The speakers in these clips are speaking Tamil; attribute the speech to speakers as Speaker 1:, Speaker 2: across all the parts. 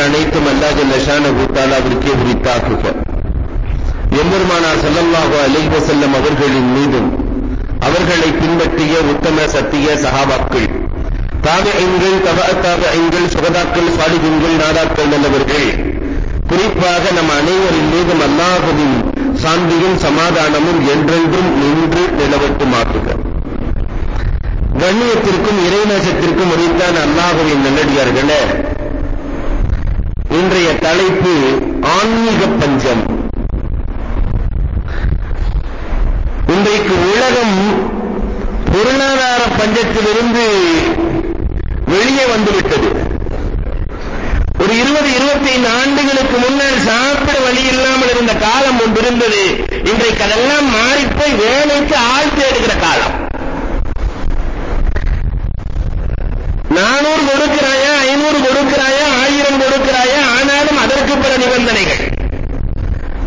Speaker 1: புகழ் அனைத்தும் அல்லாஹ் ஜல்லஷானஹு அவருக்கே உரித்தாக்குக. எம்பெருமானார் ஸல்லல்லாஹு அலைஹி வஸல்லம் அவர்களின் மீதும் அவர்களை பின்பற்றிய உத்தம சத்திய சகாபாக்கள் தாபியங்கள் தபா தாபியங்கள் சுகதாக்கள் சாலிஹின்கள் நாடாக்கள் நல்லவர்கள் குறிப்பாக நம் அனைவரின் மீதும் அல்லாஹுவின் சாந்தியும் சமாதானமும் என்றென்றும் நின்று நிலவட்டுமாக்குக. கண்ணியத்திற்கும் இறைநேசத்திற்கும் உரித்தான் அல்லாஹுவின் நல்லடியார்களே இன்றைய தலைப்பு ஆன்மீக பஞ்சம். இன்றைக்கு உலகம் பொருளாதார பஞ்சத்திலிருந்து வெளியே வந்துவிட்டது. ஒரு இருபது இருபத்தி ஐந்து ஆண்டுகளுக்கு முன்னால் சாப்பிட வழி இல்லாமல் இருந்த காலம் ஒன்று இருந்தது இன்றைக்கு அதெல்லாம் மாறிப்போய் வேலைக்கு ஆள் தேடுகிற காலம். நானூறு கொடுக்கிறாயா ஐநூறு கொடுக்கிறாயா ஆயிரம் கொடுக்கிறாயா ஆனாலும் அதற்கு பிற நிபந்தனைகள்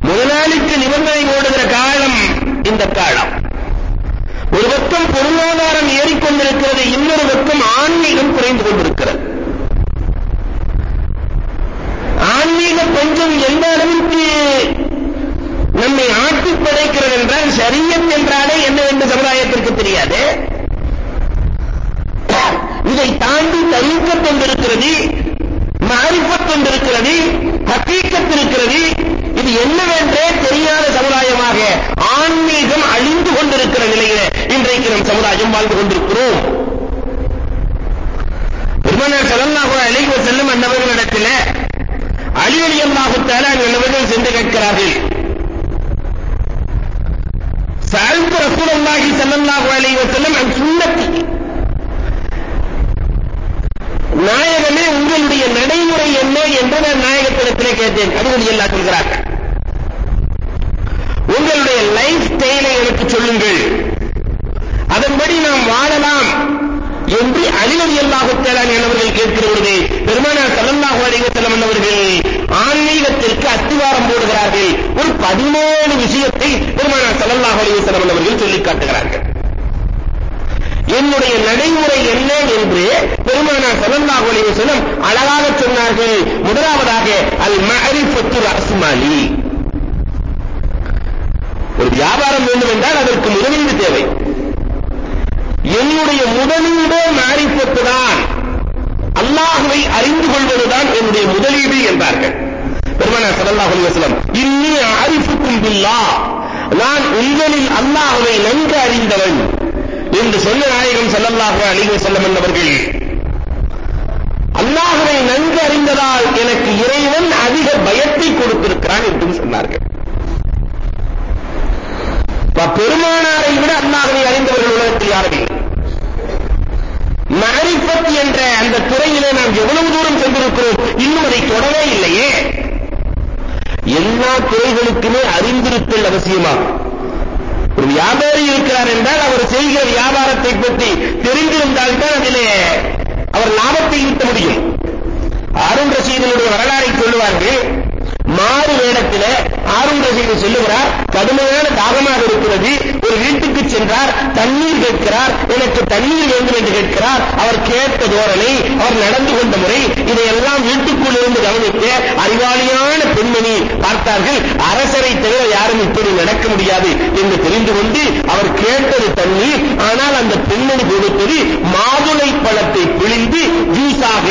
Speaker 1: முதலாளிக்கு நிபந்தனை ஓடுகிற காலம் இந்த காலம். ஒரு பக்கம் பொருளாதாரம் ஏறிக்கொண்டிருக்கிறது இன்னொரு பக்கம் ஆன்மீகம் குறைந்து கொண்டிருக்கிறது. ஆன்மீக பஞ்சம் எந்த அளவிற்கு நம்மை ஆட்டி படைக்கிறது என்றால் சரியத் என்றாலே என்ன என்று சமுதாயத்திற்கு தெரியாது. இதை தாண்டி தரிக்கத் கொண்டிருக்கிறது மாறிப்பத் கொண்டிருக்கிறது துறைகளுக்குமே அறிந்திருத்தல் அவசியமாகும் ஒரு வியாபாரி இருக்கிறார் என்றால் அவர் செய்கிற வியாபாரத்தை பற்றி தெரிந்திருந்தால் தான் அதிலே அவர் லாபத்தை ஈட்ட முடியும். அருண் ரசீதனுடைய வரலாறை சொல்லுவார்கள் மாறு வேடத்தில் ஆருண் ரசீது சொல்லுகிறார் கடுமையான தாகமாக இருக்கிறது ஒரு வீட்டுக்கு சென்றார் தண்ணீர் கேட்கிறார் எனக்கு தண்ணீர் வேண்டும் என்று கேட்கிறார் அவர் கேட்ட தோரணை அவர் நடந்து கொண்ட முறை இதையெல்லாம் வீட்டுக்குள் இருந்து கவனித்த அறிவாளியான பெண்மணி பார்த்தார்கள் அரசரை தவிர யாரும் இப்படி நடக்க முடியாது என்று தெரிந்து கொண்டு அவர் கேட்டது தண்ணீர். ஆனால் அந்த பெண்மணி கொடுத்தது மாதுளை பழத்தை பிழிந்து ஜூஸாக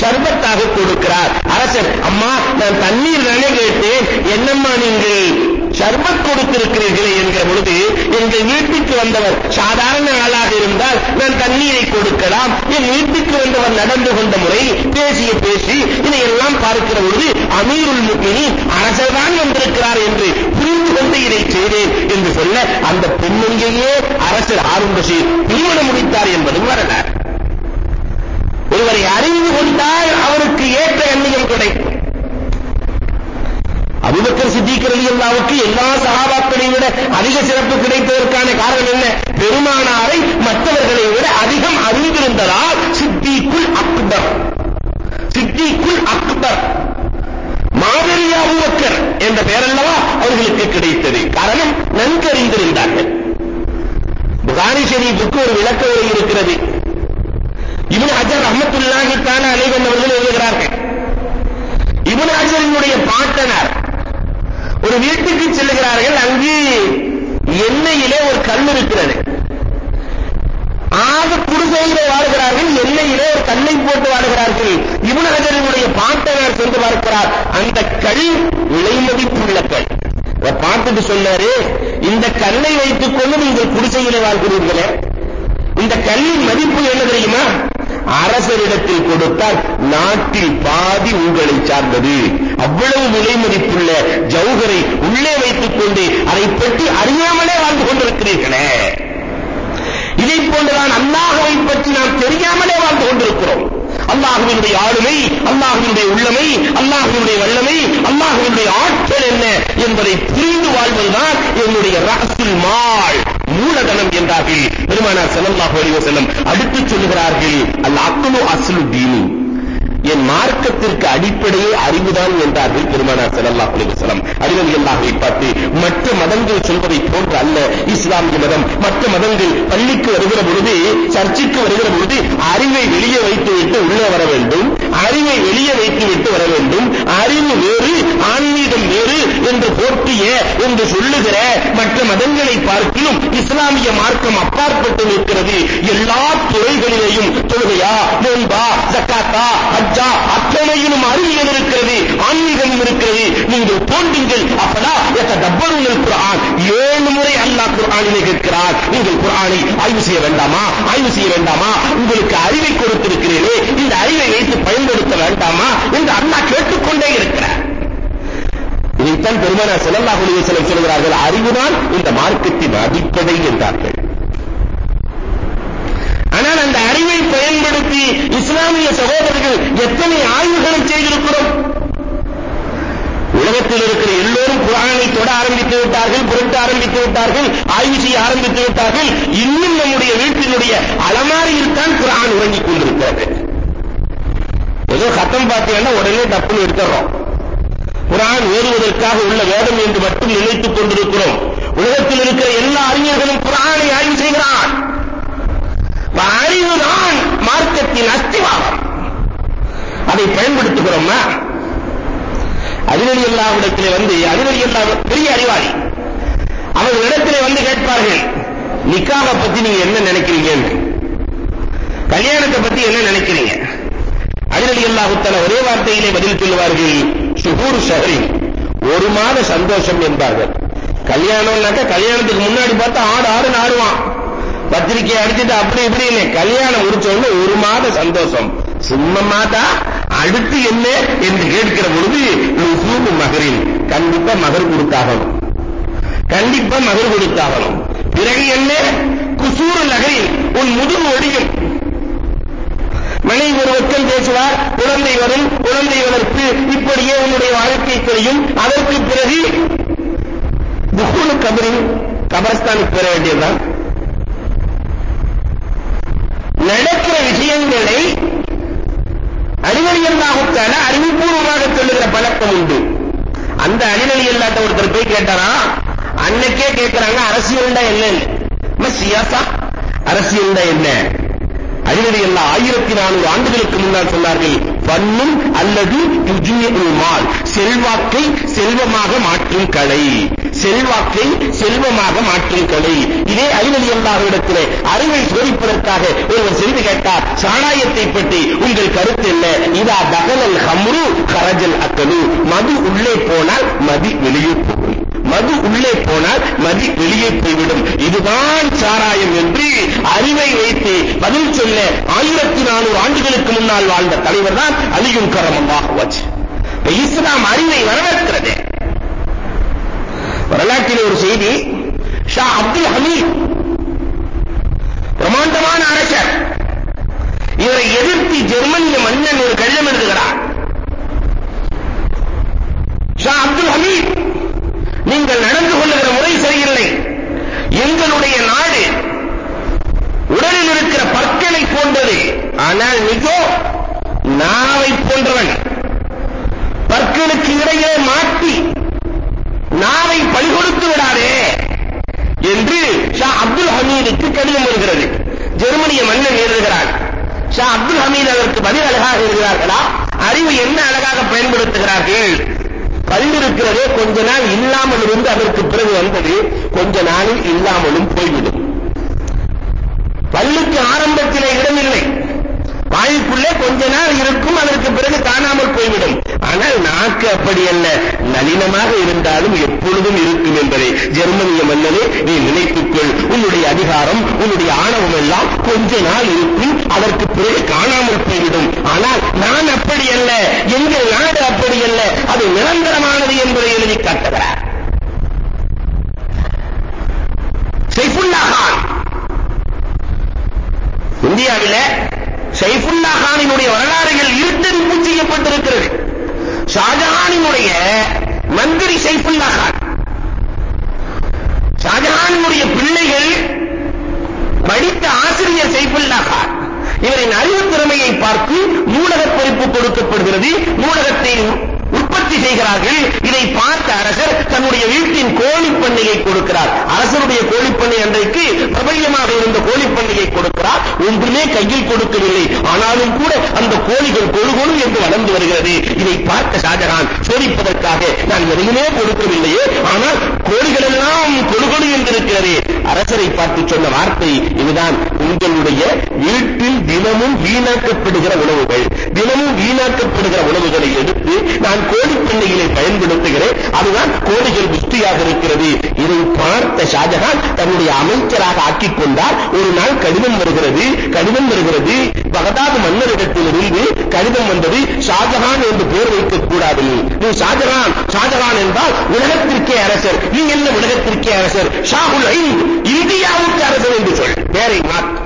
Speaker 1: சர்பத்தாக கொடுக்கிறார். அரசர் அம்மா நான் தண்ணீர் தானே கேட்டேன். என்னம்மா நீங்கள் சர்மம் கொடுத்திருக்கிறீர்களே என்கிற பொழுது எங்கள் வீட்டுக்கு வந்தவர் சாதாரண ஆளாக இருந்தால் நான் தண்ணீரை கொடுக்கலாம். என் வீட்டுக்கு வந்தவர் நடந்து கொண்ட முறை பேசிய பேசி இதையெல்லாம் பார்க்கிற பொழுது அமீருல் முக்மினி அரசர்தான் வந்திருக்கிறார் என்று புரிந்து கொண்டு இதை செய்தேன் என்று சொல்ல அந்த பெண்ணுங்கையே அரசர் ஆரும் பஷீர் திருமணம் முடித்தார் என்பதும் வரலாறு. ஒருவரை அறிந்து கொண்டால் அவருக்கு ஏற்ற எண்ணியம் கிடைக்கும். அபூபக்கர் சித்திக் ரலியல்லாஹுக்கு எல்லா சஹாபாக்களை விட அதிக சிறப்பு கிடைத்ததற்கான காரணம் என்ன பெருமானாரை மற்றவர்களை விட அதிகம் அறிந்திருந்ததால் சித்திக்குல் அக்பர் சித்திக்குல் அக்பர் மாதிரி அபூபக்கர் என்ற பெயரல்லவா அவர்களுக்கு கிடைத்தது காரணம் நன்கு அறிந்திருந்தார்கள் புகாரி ஷரீஃபுக்கு ஒரு விளக்க உரை இருக்கிறது இப்னு ஹஜர் ரஹ்மத்துல்லாஹி தஆலா அலைஹி அவர்கள் எழுதுகிறார்கள் பார்த்துட்டு சொன்னாரு இந்த கல்லை வைத்துக் கொண்டு நீங்கள் குடிசையிலே வாழ்கிறீர்களே இந்த கல்லின் மதிப்பு என்ன தெரியுமா? அரசரிடத்தில் கொடுத்தால் நாட்டில் பாதி உங்களை சார்ந்தது. அவ்வளவு விலை மதிப்புள்ள ஜவுகரை உள்ளே வைத்துக் கொண்டு அதை பற்றி அறியாமலே வாழ்ந்து கொண்டிருக்கிறீர்களே. இதை போன்றுதான் அல்லாஹவை பற்றி நாம் தெரியாமலே வாழ்ந்து கொண்டிருக்கிறோம். அல்லாஹுவினுடைய ஆளுமை அல்லாஹுவினுடைய உள்ளமை அல்லாஹுவினுடைய வல்லமை அல்லாஹுவினுடைய ஆற்றல் என்ன என்பதை புரிந்து வாழ்வதுதான் என்னுடைய ரகசில் மா சொல்கிறார்கள் பெருமானார் ஸல்லல்லாஹு அலைஹி செல்லும் அடுத்து சொல்லுகிறார்கள் அல் அக்லு அஸ்லு தீனி. என் மார்க்கத்திற்கு அடிப்படையே அறிவுதான் என்றார்கள் பெருமானார் ஸல்லல்லாஹு அலைஹி வஸல்லம். அறிவல் பார்த்து மற்ற மதங்கள் சொல்வதை போன்று அல்ல இஸ்லாமிய மதம். மற்ற மதங்கள் பள்ளிக்கு வரும் அறிவுதான் இந்த மார்க்கத்தின் அடிப்படை என்றார்கள். ஆனால் அந்த அறிவை பயன்படுத்தி இஸ்லாமிய சகோதரர்கள் எத்தனை ஆய்வுகளை செய்திருக்கிறோம்? உலகத்தில் இருக்கிற எல்லோரும் குரானை தொட ஆரம்பித்து விட்டார்கள் புரட்ட ஆரம்பித்து விட்டார்கள் ஆய்வு செய்ய ஆரம்பித்து விட்டார்கள். இன்னும் நம்முடைய வீட்டினுடைய அலமாரியில் தான் குரான் உறங்கிக் கொண்டிருக்கிறது. ஏதோ கத்தம் பார்த்தீங்கன்னா உடனே டப்புன்னு எடுத்துறோம் குரான் ஓதுவதற்காக உள்ள வேதம் என்று மட்டும் நினைத்துக் கொண்டிருக்கிறோம். உலகத்தில் இருக்கிற எல்லா அறிஞர்களும் குரானை ஆய்வு செய்கிறான் அறிவுதான் மார்க்கத்தின் அஸ்திவாரம். அதை பயன்படுத்துகிறோமா? அறிவழி எல்லாவிடத்திலே வந்து அறிவழி எல்லா பெரிய அறிவாளி. அவர்கள் இடத்திலே வந்து கேட்பார்கள் நிக்காக பத்தி நீங்க என்ன நினைக்கிறீங்க கல்யாணத்தை பத்தி என்ன நினைக்கிறீங்க? அறிவழி எல்லா ஒரே வார்த்தையிலே பதில் சொல்லுவார்கள் சுகூர் ஷஹரி ஒரு மாத சந்தோஷம் என்பார்கள். கல்யாணம்னாக்க கல்யாணத்துக்கு முன்னாடி பார்த்தா ஆடு ஆடுன்னு ஆடுவான். பத்திரிக்கை அடிச்சுட்டு அப்படி இப்படின்னு. கல்யாணம் முடிச்ச ஒரு மாத சந்தோஷம். சும்மா அடுத்து என்ன என்று கேட்கிற பொழுது லுசூபு மகரின் கண்டிப்பா மகர் கொடுத்தாகணும். கண்டிப்பா மகர் கொடுத்தாகணும். பிறகு என்ன? குசூர் நகரின் உன் முதுகு ஒடியும். மனைவி ஒரு பேசுவார். குழந்தை வரும் குழந்தை வளர்ப்பு இப்படியே உன்னுடைய வாழ்க்கை தெரியும். அதற்கு பிறகு துகுனு கபரின் கபரஸ்தானுக்கு பெற வேண்டியதுதான். நடக்கிற விஷயங்களை அறிவழியல்லாகத்தான அறிவுபூர்வமாக சொல்லுகிற பழக்கம் உண்டு. அந்த அணிவழி இல்லாத ஒருத்தர் போய் கேட்டாரா? அன்னைக்கே கேட்கிறாங்க அரசியல்டா என்ன சியாசா. அரசியல்டா என்ன? அறிவழி எல்லாம் ஆயிரத்தி நானூறு ஆண்டுகளுக்கு முன்னால் சொன்னார்கள். பண்ணும் அல்லது மால் செல்வாக்கை செல்வமாக மாற்றும் கலை. செல்வாக்கை செல்வமாக மாற்றும் கலை. இதே அறிவழி இடத்திலே அறிவை சோதிப்பதற்காக ஒருவர் செய்து கேட்டார் சாராயத்தை பற்றி உங்கள் கருத்து என்ன? இதா தகலல் ஹம்ரு கரஜல் அக்கலு மது உள்ளே போனால் மதி வெளியே போகும் மது உள்ளே போனால் மதி வெளியே போய்விடும். இதுதான் சாராயம் என்று அறிவை வைத்து பதில் சொல்ல ஆயிரத்தி நானூறு ஆண்டுகளுக்கு முன்னால் வாழ்ந்த தலைவர் தான் அலியும் கரமல்லாஹு வச்சு இஸ்லாம் அறிவை வரவேற்கிறது. வரலாற்றில் ஒரு செய்தி ஷா அப்துல் ஹமீத் பிரமாண்டமான அரசர். இவரை எதிர்த்து ஜெர்மனிய மன்னன் ஒரு கடிதம் எழுதுகிறார். ஷா அப்துல் ஹமீத் நீங்கள் நடந்து கொள்ளுகிற முறை சரியில்லை. எங்களுடைய நாடு உடலில் இருக்கிற பற்களை போன்றது. ஆனால் மிகவும் நாவை போன்றவன். பற்களுக்கு இடையே மாட்டி நாவை பழிகொடுத்து விடாதே என்று ஷா அப்துல் ஹமீதுக்கு கடிதம் வருகிறது ஜெர்மனிய மன்னன் எழுதுகிறார் ஷா அப்துல் ஹமீத் அதற்கு பதில் அழகாக எழுதுகிறார்களா? அறிவு என்ன அழகாக பயன்படுத்துகிறார்கள்? பல் இருக்கிறதே கொஞ்ச நாள் இல்லாமல் இருந்து அதற்கு பிறகு வந்தது கொஞ்ச நாளில் இல்லாமலும் போய்விடும். பல்லுக்கு ஆரம்பத்திலே இடமில்லை. வாய்க்குள்ளே கொஞ்ச நாள் இருக்கும் அதற்கு பிறகு காணாமல் போய்விடும். ஆனால் நாக்கு அப்படி அல்ல. நளினமாக இருந்தாலும் எப்பொழுதும் இருக்கும் என்பதை ஜெர்மனிய மன்னனே நீ நினைத்துக்கொள். உன்னுடைய அதிகாரம் உன்னுடைய ஆணவம் எல்லாம் கொஞ்ச நாள் இருக்கும் அதற்கு பிறகு காணாமல் போய்விடும். ஆனால் நான் அப்படி அல்ல. எங்கள் நாடு அப்படி அல்ல. அது நிரந்தரமானது என்பதை எழுதி காட்டுகிறார். சைஃபுல்லா கான். இந்தியாவில் சைஃபுல்லா கானினுடைய வரலாறுகள் இருட்டறிப்பு செய்யப்பட்டிருக்கிறது ஷாஜஹானினுடைய மந்திரி சைஃபுல்லா கான் ஷாஜஹானினுடைய பிள்ளைகள் படித்த ஆசிரியர் சைஃபுல்லா கான் இவரின் அறிவு திறமையை பார்த்து நூலக பொறுப்பு கொடுக்கப்படுகிறது. நூலகத்தை உற்பத்தி செய்கிறார்கள். இதை பார்த்த அரசர் தன்னுடைய வீட்டின் கோழிப்பண்ணையை கொடுக்கிறார். அரசருடைய கோழிப்பண்ணை அன்றைக்கு பிரபல்யமாக இருந்த கோழிப்பண்ணையை கொடுக்கிறார். ஒன்றுமே கையில் கொடுக்கவில்லை. கோழிகள் என்று வளர்ந்து வருகிறது. இதை பார்த்த ஷாஜகான் சோதிப்பதற்காக நான் எதையுமே கொடுக்கவில்லையே. ஆனால் கோழிகள் எல்லாம் கொடு கொழு என்று அரசரை பார்த்து சொன்ன வார்த்தை இதுதான். உங்களுடைய வீட்டில் தினமும் வீணாக்கப்படுகிற உணவுகள் தினமும் வீணாக்கப்படுகிற உணவுகளை எடுத்து நான் கோழி பயன்படுத்துகிறேன். அதுதான் கோழிகள் புஷ்டியாக இருக்கிறது. இதை பார்த்த ஷாஜகான் தன்னுடைய அமைச்சராக ஆக்கிக் கொண்டார் ஒரு நாள் கடிதம் வருகிறது. கடிதம் வருகிறது. பகதாது மன்னரிடத்திலிருந்து கடிதம் வந்தது. ஷாஜகான் என்று பேர் வைக்கக் கூடாது. நீ ஷாஜகான் ஷாஜகான் என்றால் உலகத்திற்கே அரசர். நீ என்ன உலகத்திற்கே அரசர்? ஷாகுல் ஐந்து இந்தியாவுக்கு அரசர் என்று சொல். பேரை மாற்ற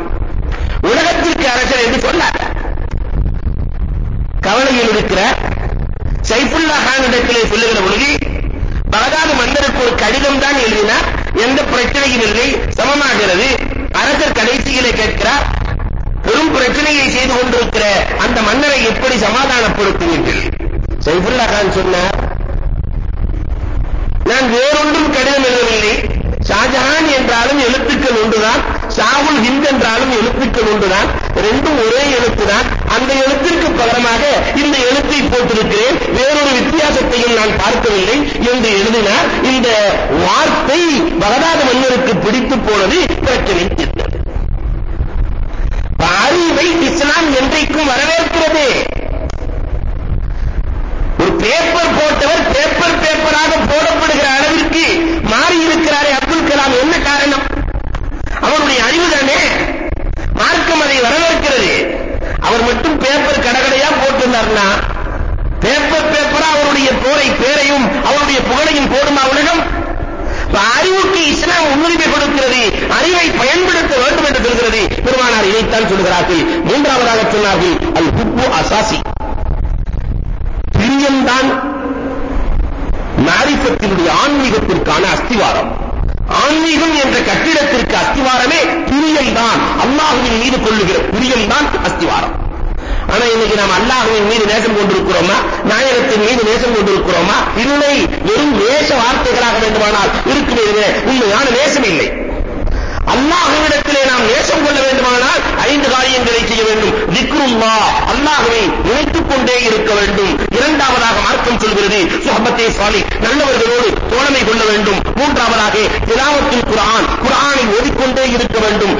Speaker 1: உலகத்திற்கு அரசர் என்று சொன்னார். கவலையில் இருக்கிறார். சைஃபுல்லா கான் இடத்திலே சொல்லுகிற பொழுது பகதாது மன்னருக்கு ஒரு கடிதம் தான் எழுதினார். எந்த பிரச்சனையும் இல்லை சமமாகிறது. அரசர் கடைசியிலே கேட்கிறார் பெரும் பிரச்சனையை செய்து கொண்டிருக்கிற அந்த மன்னரை எப்படி சமாதானப்படுத்துவீர்கள்? சைஃபுல்லா கான் சொன்னார் நான் வேறொன்றும் கடிதம் அந்த எழுத்திற்கு பகரமாக இந்த எழுத்தை போட்டிருக்கிறேன். வேறொரு வித்தியாசத்தையும் நான் பார்க்கவில்லை என்று எழுதினார். இந்த வார்த்தை பகதாத மன்னருக்கு பிடித்து போனது பிரச்சனை. தீர்த்தது அறிவை இஸ்லாம் என்றைக்கும் வரவேற்கிறது. ஒரு பேப்பர் போட்டவர் பேப்பர் பேப்பராக போடப்படுகிற அளவிற்கு மாறி இருக்கிறாரே அப்துல் கலாம் என்ன காரணம் அவருடைய அறிவு தானே மார்க்கம் அதை வரவேற்கிறது அவர் மட்டும் பேப்பர் கடகடையா போட்டிருந்தார்னா பேப்பர் பேப்பரா அவருடைய போரை பேரையும் அவருடைய புகழையும் போடுமா உலகம்? அறிவுக்கு இஸ்லாம் முன்னுரிமை கொடுக்கிறது அறிவை பயன்படுத்த வேண்டும் என்று சொல்கிறது. பெருமானார் இதைத்தான் சொல்கிறார்கள் மூன்றாவதாக சொன்னார்கள் அல் ஹுப்பு அசாசி. பிரியம்தான் மாரிஃபத்தினுடைய ஆன்மீகத்திற்கான அஸ்திவாரம். ஆன்மீகம் என்ற கட்டிடத்திற்கு அஸ்திவாரமே பிரியம் தான் அல்லாஹுவின் மீது கொள்ளுகிற பிரியம் தான் அஸ்திவாரம். ஆனா இன்னைக்கு நாம் அல்லாஹுவின் மீது நேசம் கொண்டிருக்கிறோமா? நாயகத்தின் மீது நேசம் கொண்டிருக்கிறோமா? இல்லை வெறும் நேச வார்த்தைகளாக வேண்டுமானால் இருக்கிறது உண்மையான நேசம் இல்லை. அல்லாஹ்விடத்திலே நாம் நேசம் கொள்ள வேண்டுமானால் ஐந்து காரியங்களை செய்ய வேண்டும். திக்ருல்லா அல்லாஹ்வை நினைத்துக் கொண்டே இருக்க வேண்டும். இரண்டாவதாக மார்க்கம் சொல்கிறது சுஹபத்தே சாலி நல்லவர்களோடு தோழமை கொள்ள வேண்டும். மூன்றாவதாக திலாவத்தில் குர்ஆன் குரானை ஓதிக்கொண்டே இருக்க வேண்டும்.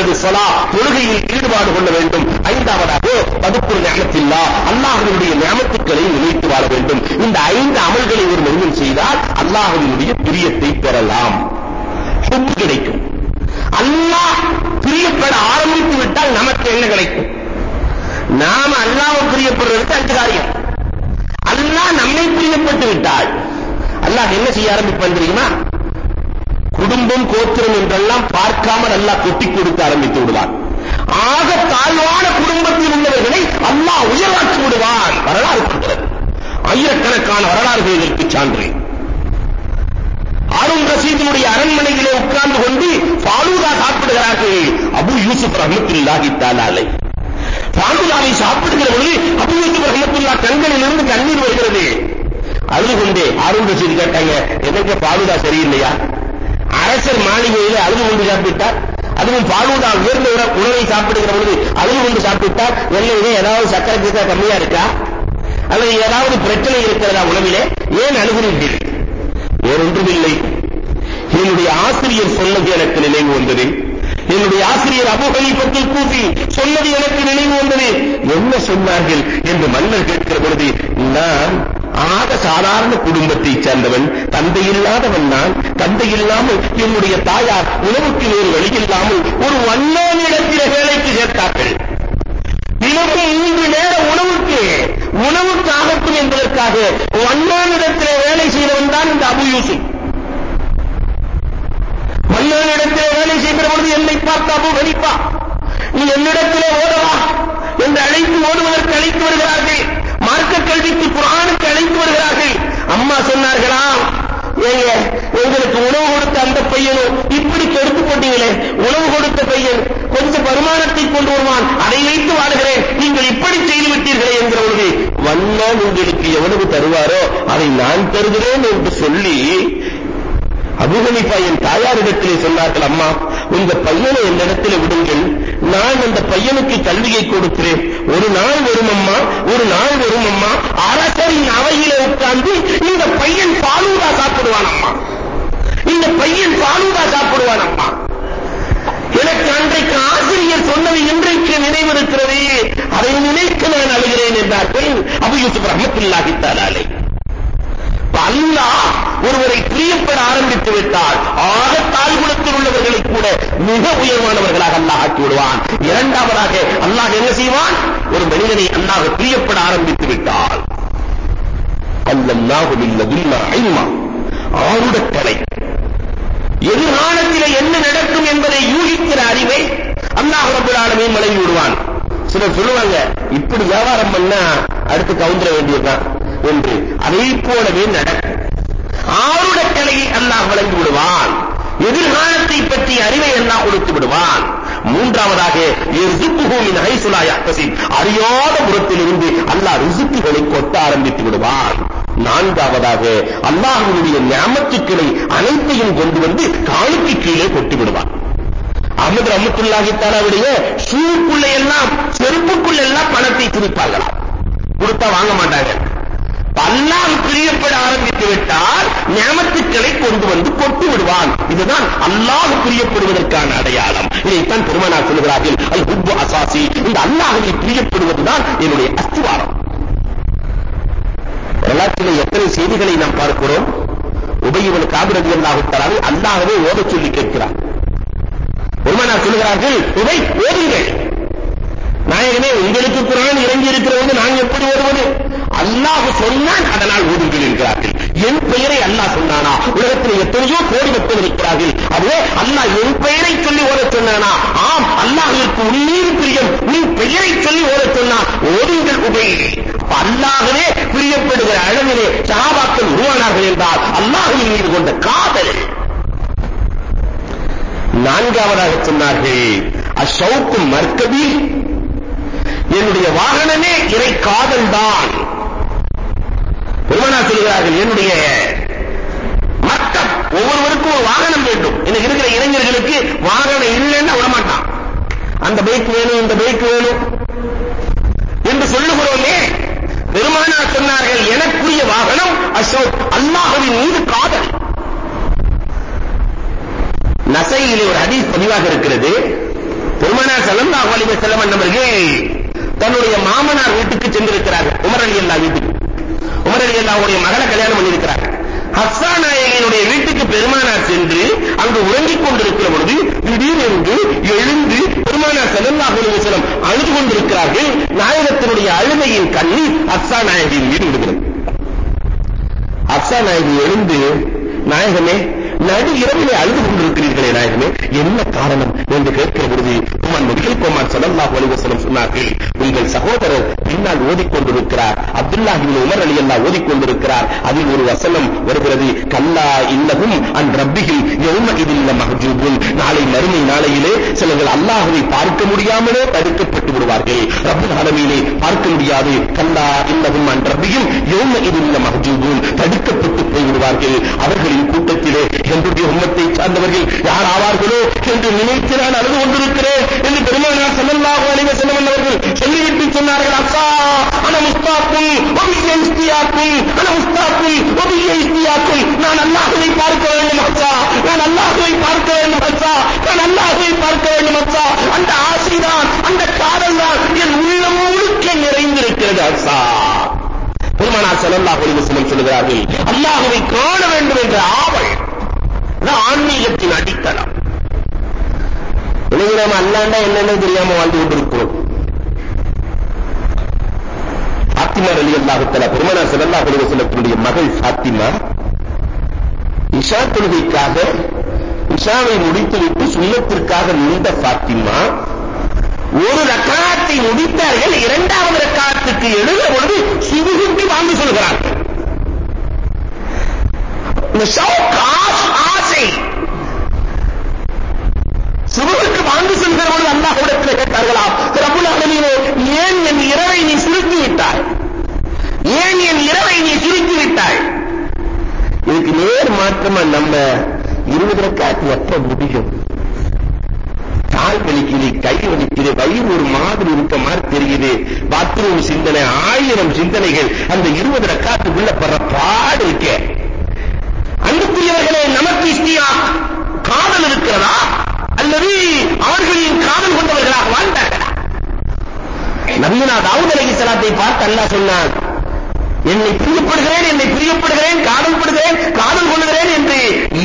Speaker 1: அல்லது சொல்கிறது தொழுகையில் ஈடுபாடு கொள்ள வேண்டும். ஐந்தாவதாக பதுக்குள் நியமத்தில்லா அல்லாஹ்வினுடைய நியமத்துக்களை நினைத்து வாழ வேண்டும். இந்த ஐந்து அமல்களை ஒரு மனிதன் செய்தால் அல்லாஹ்வினுடைய பிரியத்தை பெறலாம். ஹுப் கிடைக்கும். அல்லாஹ் பிரியப்பட ஆரம்பித்து விட்டால் நமக்கு என்ன கிடைக்கும்? நாம அல்லாஹ்வை பிரியப்படுறதுக்கு அஞ்சு காரியம். அல்லாஹ் நம்மை பிரியப்பட்டு விட்டால் அல்லாஹ் என்ன செய்ய ஆரம்பிப்பான் தெரியுமா? குடும்பம் கோத்திரம் என்றெல்லாம் பார்க்காமல் அல்லாஹ் கொட்டி கொடுத்து ஆரம்பித்து விடுவான். ஆக தாழ்வான குடும்பத்தில் உள்ளவர்களை அல்லாஹ் உயர்வாக்கி விடுவான். வரலாறு சொல்கிறது ஆயிரக்கணக்கான வரலாறுகள் இதற்கு சான்று. அருண் ரஷீதினுடைய அரண்மனையிலே உட்கார்ந்து கொண்டு ஃபாலூதா சாப்பிடுகிறார்கள். அபு யூசுப் ரஹமத்துல்லாஹி தாலாலை ஃபாலூதாவை சாப்பிடுகிற பொழுது அபு யூசுப் ரஹமத்துல்லா கண்களில் இருந்து கண்ணீர் வருகிறது. அழுது கொண்டே அருண் ரசீது கேட்டாங்க எதற்கு ஃபாலூதா சரியில்லையா? அரசர் மாளிகையில் அழுது கொண்டு சாப்பிட்டார். அதுவும் பாலூடா உயர்ந்த உணவை சாப்பிடுகிற பொழுது அழுது கொண்டு சாப்பிட்டார். என்ன ஏதாவது சக்கரை கிசா கம்மியா இருக்கா? அல்லது ஏதாவது பிரச்சனை இருக்கிறதா உணவிலே? ஏன் அழுகிறீர்கள்? வேறொன்றுமில்லை. என்னுடைய ஆசிரியர் சொன்னது எனக்கு நினைவு வந்தது. என்னுடைய ஆசிரியர் அபு ஹனீஃபத்துல் கூஃபி சொன்னது எனக்கு நினைவு வந்தது. என்ன சொன்னார்கள் என்று மன்னர் கேட்கிற பொழுது நான் ஆக சாதாரண குடும்பத்தை சேர்ந்தவன் தந்தை இல்லாதவன் நான் தந்தை இல்லாமல் என்னுடைய தாயார் உணவுக்கு வேறு வழி இல்லாமல் ஒரு வன் வேலைக்கு சேர்த்தார்கள் தினமும் மூன்று நேர உணவுக்கு உணவுக்கு ஆகட்டும் என்பதற்காக வண்ணானிடத்திலே வேலை செய்தவன் தான் இந்த அபு யூசுப் மன்னனிடத்திலே வேலை செய்கிற பொழுது என்னை பார்த்து அபு கணிப்பா நீ என்னிடத்திலே ஓடவா என்று அழைத்து ஓடுவதற்கு அழைத்து வருகிறார்கள் மார்க்க கல்விக்கு குரானுக்கு அழைத்து வருகிறார்கள் அம்மா சொன்னார்களா ஏங்க உங்களுக்கு உணவு கொடுத்த அந்த பையனும் இப்படி கெடுத்து போட்டீங்களே உணவு கொடுத்த பையன் கொஞ்சம் வருமானத்தை கொண்டு வருவான் அதை வைத்து வாழுகிறேன் நீங்கள் இப்படி செய்து விட்டீர்களே என்கிற பொழுது வண்ணான் உங்களுக்கு எவ்வளவு தருவாரோ அதை நான் தருகிறேன் என்று சொல்லி அபுஹனிஃபா என் தாயாரிடத்திலே சொன்னார்கள் அம்மா உங்க பையனை என்னிடத்திலே விடுங்கள் நான் அந்த பையனுக்கு கல்வியை கொடுக்கிறேன். ஒரு நாள் வரும் அம்மா ஒரு நாள் வரும் அம்மா அரசரின் அவையில உட்கார்ந்து இந்த பையன் பாலூதா சாப்பிடுவான் அம்மா இந்த பையன் பாலூதா சாப்பிடுவான் அம்மா எனக்கு அன்றைக்கு ஆசிரியர் சொன்னது இன்றைக்கு நினைவிருக்கிறது அதை நினைத்து நான் அழுகிறேன் என்றார்கள் அபு யூசுப் ரஹமத்துல்லாஹி தஆலா அல்லாஹ் ஒருவரை பிரியப்பட ஆரம்பித்து விட்டால் ஆக தாழ்குலத்தில் உள்ளவர்களை கூட மிக உயர்வானவர்களாக அல்லாஹ் ஆக்கி விடுவான் இரண்டாவதாக அல்லாஹ் என்ன செய்வான் ஒரு மனிதனை அல்லாஹ் பிரியப்பட ஆரம்பித்து விட்டால் அல்லாஹு பில்லதில்லா இல்மா. ஆருடக்கலை எதிர்காலத்தில் என்ன நடக்கும் என்பதை யூகிக்கிற அறிவை அல்லாஹ் ரப்பல் ஆலமீன் வழங்கி விடுவான். சிலர் சொல்லுவாங்க இப்படி வியாபாரம் பண்ணா அடுத்து கவுந்தர வேண்டியதுதான் என்று. அதை போலவே நடக்கும். ஆருட கலையை அல்லாஹ் வழங்கி விடுவான். எதிர்காலத்தை பற்றி அறிவை எல்லாம் கொடுத்து விடுவான். மூன்றாவதாக ரிசுக்குஹூமின் ஹைசுலா யஹ்தசிப் அறியாத புறத்திலிருந்து அல்லாஹ் ரிசுக்குகளை கொட்ட ஆரம்பித்து விடுவான். நான்காவதாக அல்லாஹ்வுடைய ஞாபகத்துக்களை அனைத்தையும் கொண்டு வந்து காலுக்கு கீழே கொட்டி விடுவான் அகமது ரஹமத்துல்லாஹி தஆலாவுடைய ஷூக்குள்ள எல்லாம் செருப்புக்குள்ள எல்லாம் பணத்தை திருப்பார்களாம் கொடுத்தா வாங்க மாட்டாங்க. அல்லாஹ் பிரியப்பட ஆரம்பித்து விட்டால் ஞாபகத்துக்களை கொண்டு வந்து கொட்டு விடுவான் இதுதான் அல்லாஹ் பிரியப்படுவதற்கான அடையாளம். இதைத்தான் பெருமானார் சொல்கிறார்கள் அல் ஹுப்பு அசாசி. இந்த அல்லாஹை பிரியப்படுவதுதான் என்னுடைய அஸ்திவாரம். வரலாற்றிலே எத்தனை செய்திகளை நாம் பார்க்கிறோம்? உபயவன் காபிரதி அல்லாஹு அல்லாகவே ஓதச் சொல்லி கேட்கிறார் பெருமானார் சொல்கிறார்கள் உபை ஓதுங்கள். நாயகமே உங்களுக்கு குரான் இறங்கி இருக்கிறது நான் எப்படி ஓதுவது அல்லாஹ் சொன்னான் அதனால் ஓதுங்கள் என்கிறார்கள். என் பெயரை அல்லாஹ் சொன்னானா? உலகத்தில் எத்தனையோ கோடி மக்கள் இருக்கிறார்கள். அதுவே அல்லாஹ் என் பெயரை சொல்லி ஓதச் சொன்னானா? ஆம் அல்லாஹிற்கு உன்னீர் பிரியம். நீ பெயரை சொல்லி ஓதச் சொன்னான் ஓதுங்கள் உபை அல்லாகவே பிரியப்படுகிற அளவிலே சகாபாக்கள் உருவானார்கள் என்றால் அல்லாஹின் மீது கொண்ட காதல். நான்காவதாக சொன்னார்கள் அஷவுக்கும் மர்க்கபி என்னுடைய வாகனமே இறை காதல் தான் பெருமனா சொல்கிறார்கள் என்னுடைய மர்க்கம் ஒவ்வொருவருக்கும் ஒரு வாகனம் வேண்டும். எனக்கு இருக்கிற இளைஞர்களுக்கு வாகனம் இல்லைன்னு விடமாட்டான். அந்த பைக் வேணும் இந்த பைக் வேணும் என்று சொல்லுகிறோமே பெருமானார் சொன்னார்கள் எனக்குரிய வாகனம் அசோக் அல்லாஹுவின் மீது காதல். நசையிலே ஒரு ஹதீஸ் பதிவாக இருக்கிறது. பெருமானார் ஸல்லல்லாஹு அலைஹி வஸல்லம் அவர்கள் தன்னுடைய மாமனார் வீட்டுக்கு சென்றிருக்கிறார்கள். உமர் அலி அல்லா வீட்டுக்கு. உமர் அலி அல்லாவுடைய மகளை கல்யாணம் பண்ணியிருக்கிறார் ஹஸ்ஸா நாயகியினுடைய வீட்டுக்கு பெருமானார் சென்று அங்கு உறங்கிக் கொண்டிருக்கிற பொழுது திடீரென்று எழுந்து பெருமானார் ஸல்லல்லாஹு அலைஹி வஸல்லம் அழுது கொண்டிருக்கிறார்கள். நாயகத்தினுடைய அழுகையின் கண்ணீர் ஹஸ்ஸா நாயகியின் மீது விடுகிறது ஹஸ்ஸா நாயகி எழுந்து நாயகமே நடு இரவிலே அழுது கொண்டிருக்கிறீர்களே நாயகமே என்ன காரணம்? என்று கேட்கிற பொழுது உமன் நபிகள் கோமார் ஸல்லல்லாஹு அலைஹி வஸல்லம் சொன்னார்கள் உங்கள் சகோதரர் பின்னால் ஓதிக்கொண்டிருக்கிறார் அப்துல்லாஹ் இப்னு உமர் ரலியல்லாஹு ஓதிக்கொண்டிருக்கிறார் அதில் ஒரு வசனம் வருகிறது கல்லா இன்னஹும் அன் ரப்பிஹிம் யௌம இதில் மஹஜூபுன். நாளை மறுமை நாளையிலே சிலர்கள் அல்லாஹ்வை பார்க்க முடியாமலே தடுக்கப்பட்டு விடுவார்கள். ரப்பல் ஆலமீனை பார்க்க முடியாது. கல்லா இன்னஹும் அன் ரப்பிஹிம் யௌம இதில் மஹஜூபுன். தடுக்கப்பட்டு போய் விடுவார்கள். அவர்களின் கூட்டத்திலே என்னுடைய உம்மத்தை சார்ந்தவர்கள் யார் ஆவார்களோ என்று நினைத்து நான் அழுது கொண்டிருக்கிறேன். என்று பெருமானார் செல்லல்லாக அலைஹி செல்லும் அவர்கள் சொல்லிவிட்டு சொன்னார்கள் அக்கா அன முஸ்தாக்கும் வபிய இஸ்தியாக்கும் அன முஸ்தாக்கும் வபிய இஸ்தியாக்கும். நான் அல்லாஹுவை பார்க்க வேண்டும் அச்சா. நான் அல்லாஹுவை பார்க்க வேண்டும் அச்சா. நான் அல்லாஹுவை பார்க்க வேண்டும் அச்சா. அந்த ஆசைதான் அந்த காதல் தான் என் உள்ளம் முழுக்க நிறைந்திருக்கிறது அச்சா. பெருமானார் செல்லல்லாக அலைஹி செல்லும் சொல்லுகிறார்கள் அல்லாஹ்வை காண வேண்டும் என்ற ஆவல் அதான் ஆன்மீகத்தின் அடித்தளம் இன்னைக்கு நாம அல்லாண்டா என்னன்னு தெரியாம வாழ்ந்து கொண்டிருக்கிறோம். பாத்திமா அலி தஆலா பெருமானார் ஸல்லல்லாஹு அலைஹி செல்லக்கூடிய மகள் பாத்திமா இஷா தொழுகைக்காக இஷாவை முடித்துவிட்டு சுண்ணத்திற்காக நின்ற பாத்திமா ஒரு ரக்காத்தை முடித்தார்கள் இரண்டாவது ரக்காத்துக்கு எழுத பொழுது சுகுகுட்டி வாழ்ந்து சொல்கிறார்கள். இந்த ஷவுக் வாங்கி செல்கிற பொழுது அல்லாஹ்விடத்தில் கேட்டார்களாம் ரப்புல் அலமீனே ஏன் என் இரவை நீ சுருக்கி விட்டாய் ஏன் என் இரவை நீ சுருக்கி விட்டாய் இதுக்கு நேர் மாற்றமா நம்ம இருபது ரக்காத்து எப்ப முடியும்? கால் வலிக்குது கை வலிக்குது வயிறு ஒரு மாதிரி இருக்க மாதிரி தெரியுது. பாத்ரூம் சிந்தனை ஆயிரம் சிந்தனைகள் அந்த இருபது ரக்காத்துக்குள்ள படுற பாடு இருக்கே. அன்புக்குரியவர்களே நமக்கு இஸ்தியா காதல் இருக்கிறதா? அல்லது அவர்களின் காதல் கொண்டவர்களாக வாழ்ந்தார்களா. நபியுனா தாவூத் அலைஹிஸ்ஸலாத்தை பார்த்து அல்லாஹ் சொன்னான் என்னை பிரியப்படுகிறேன் என்னை பிரியப்படுகிறேன் காதல்படுகிறேன் காதல் கொள்ளுகிறேன் என்று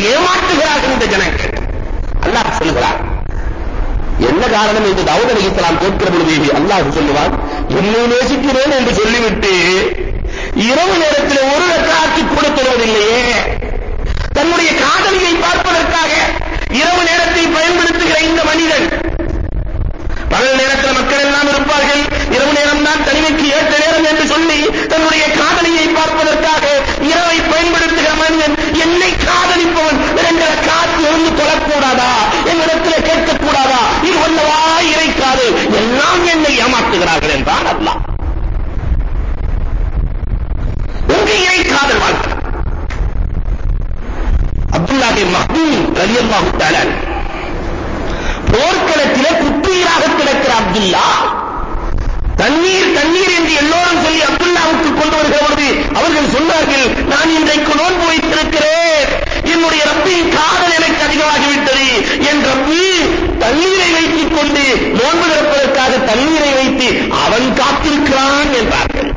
Speaker 1: ஏமாற்றுகிறார்கள் இந்த ஜனங்கள். அல்லாஹ் சொல்லுகிறார் என்ன காரணம் என்று தாவூத் அலைஹிஸ்ஸலாம் கேட்கிற பொழுது அல்லாஹ் சொல்லுவான் என்னை நேசிக்கிறேன் என்று சொல்லிவிட்டு இரவு நேரத்தில் ஒரு ரக்காத்து கூட தொழுவதில்லையே. தன்னுடைய காதலியை பார்ப்பதற்காக இரவு நேரத்தை பயன்படுத்தி இந்த மனிதன் பகல் நேரத்தில் மக்கள் எல்லாம் இருப்பார்கள் இரவு நேரம் தான் தனிமைக்கு ஏற்ற நேரம் என்று சொல்லி தன்னுடைய காதலியை பார்ப்பதற்காக இரவை பயன்படுத்துகிற மனிதன் என்னை காதலிப்பவன் இரண்டு காத்து இருந்து தொழக்கூடாதா என்னிடத்தில் கேட்கக்கூடாதா இது வல்லவா இறைக்காது எல்லாம் என்னை ஏமாற்றுகிறார்கள் என்றான் அல்லாஹ் உங்க இறை காதல் வாழ்க்கை அப்துல்லாஹி மஹ்தூம் ரலியல்லாஹு தஆலா போர்க்களத்திலே குற்றீராக கிடக்கிற அப்துல்லா தண்ணீர் தண்ணீர் என்று எல்லோரும் சொல்லி அப்துல்லாவுக்கு கொண்டு வருகிற பொழுது அவர்கள் சொன்னார்கள் நான் இன்றைக்கு நோன்பு வைத்திருக்கிறேன். என்னுடைய ரப்பின் காதல் எனக்கு அதிகமாகிவிட்டது. என் ரப்பி தண்ணீரை வைத்துக் கொண்டு நோன்பு திறப்பதற்காக தண்ணீரை வைத்து அவன் காத்திருக்கிறான் என்றார்கள்.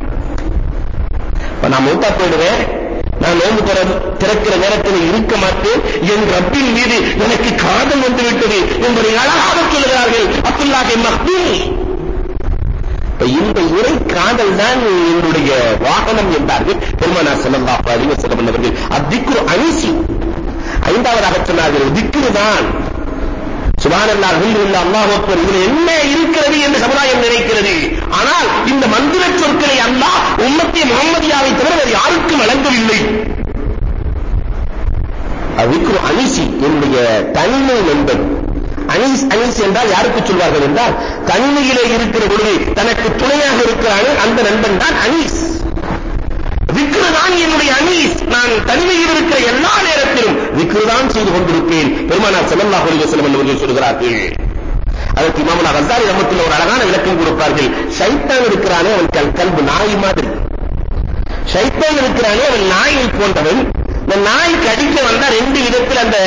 Speaker 1: இப்ப நான் மூத்தா போயிடுவேன். நான் நோன்பு திற திறக்கிற நேரத்தில் இருக்க மாட்டேன். என் ரப்பின் மீது எனக்கு காதல் வந்து விட்டது என்பதை அழகாக சொல்கிறார்கள் அப்துல்லாஹி மஹ்தூம். இந்த இறை காதல் தான் என்னுடைய வாகனம் என்றார்கள் பெருமானார் ஸல்லல்லாஹு அலைஹி வஸல்லம் அவர்கள். அத்திக்ரு அனிசி. ஐந்தாவதாக சொன்னார்கள் திக்ரு தான். சுபானல்லாஹ் அல்ஹம்துலில்லாஹ் அல்லாஹ் அக்பர் இதுல என்ன இருக்கிறது என்று சமுதாயம் நினைக்கிறது? ஆனால் இந்த மந்திர சொற்களை அல்லாஹ் உம்மத்தி முகமதியாவை தவிர வேறு யாருக்கும் வழங்கவில்லை. அவிக்ரு அனிசி என்னுடைய தனிமை நண்பன் அனீஸ் அனீஸ் என்றால் யாருக்கு சொல்வார்கள் என்றால் தனிமையிலே இருக்கிற பொழுது தனக்கு துணையாக இருக்கிறானே அந்த நண்பன் தான் அனீஸ். விக்ருதான் என்னுடைய அனீஸ். நான் தனிமையில் இருக்கிற எல்லா நேரத்திலும் விக்ருதான் செய்து கொண்டிருப்பேன். பெருமானார் செல்லல்லா அலைஹி என்று சொல்கிறார்கள். அதற்கு இமாமுனா கசாரி ரமத்துல ஒரு அழகான விளக்கம் கொடுப்பார்கள். ஷைத்தான் இருக்கிறானே அவன் கல் கல்பு நாய் மாதிரி. ஷைத்தான் இருக்கிறானே அவன் நாயை போன்றவன். இந்த நாய் கடிக்க வந்தா ரெண்டு விதத்தில் அந்த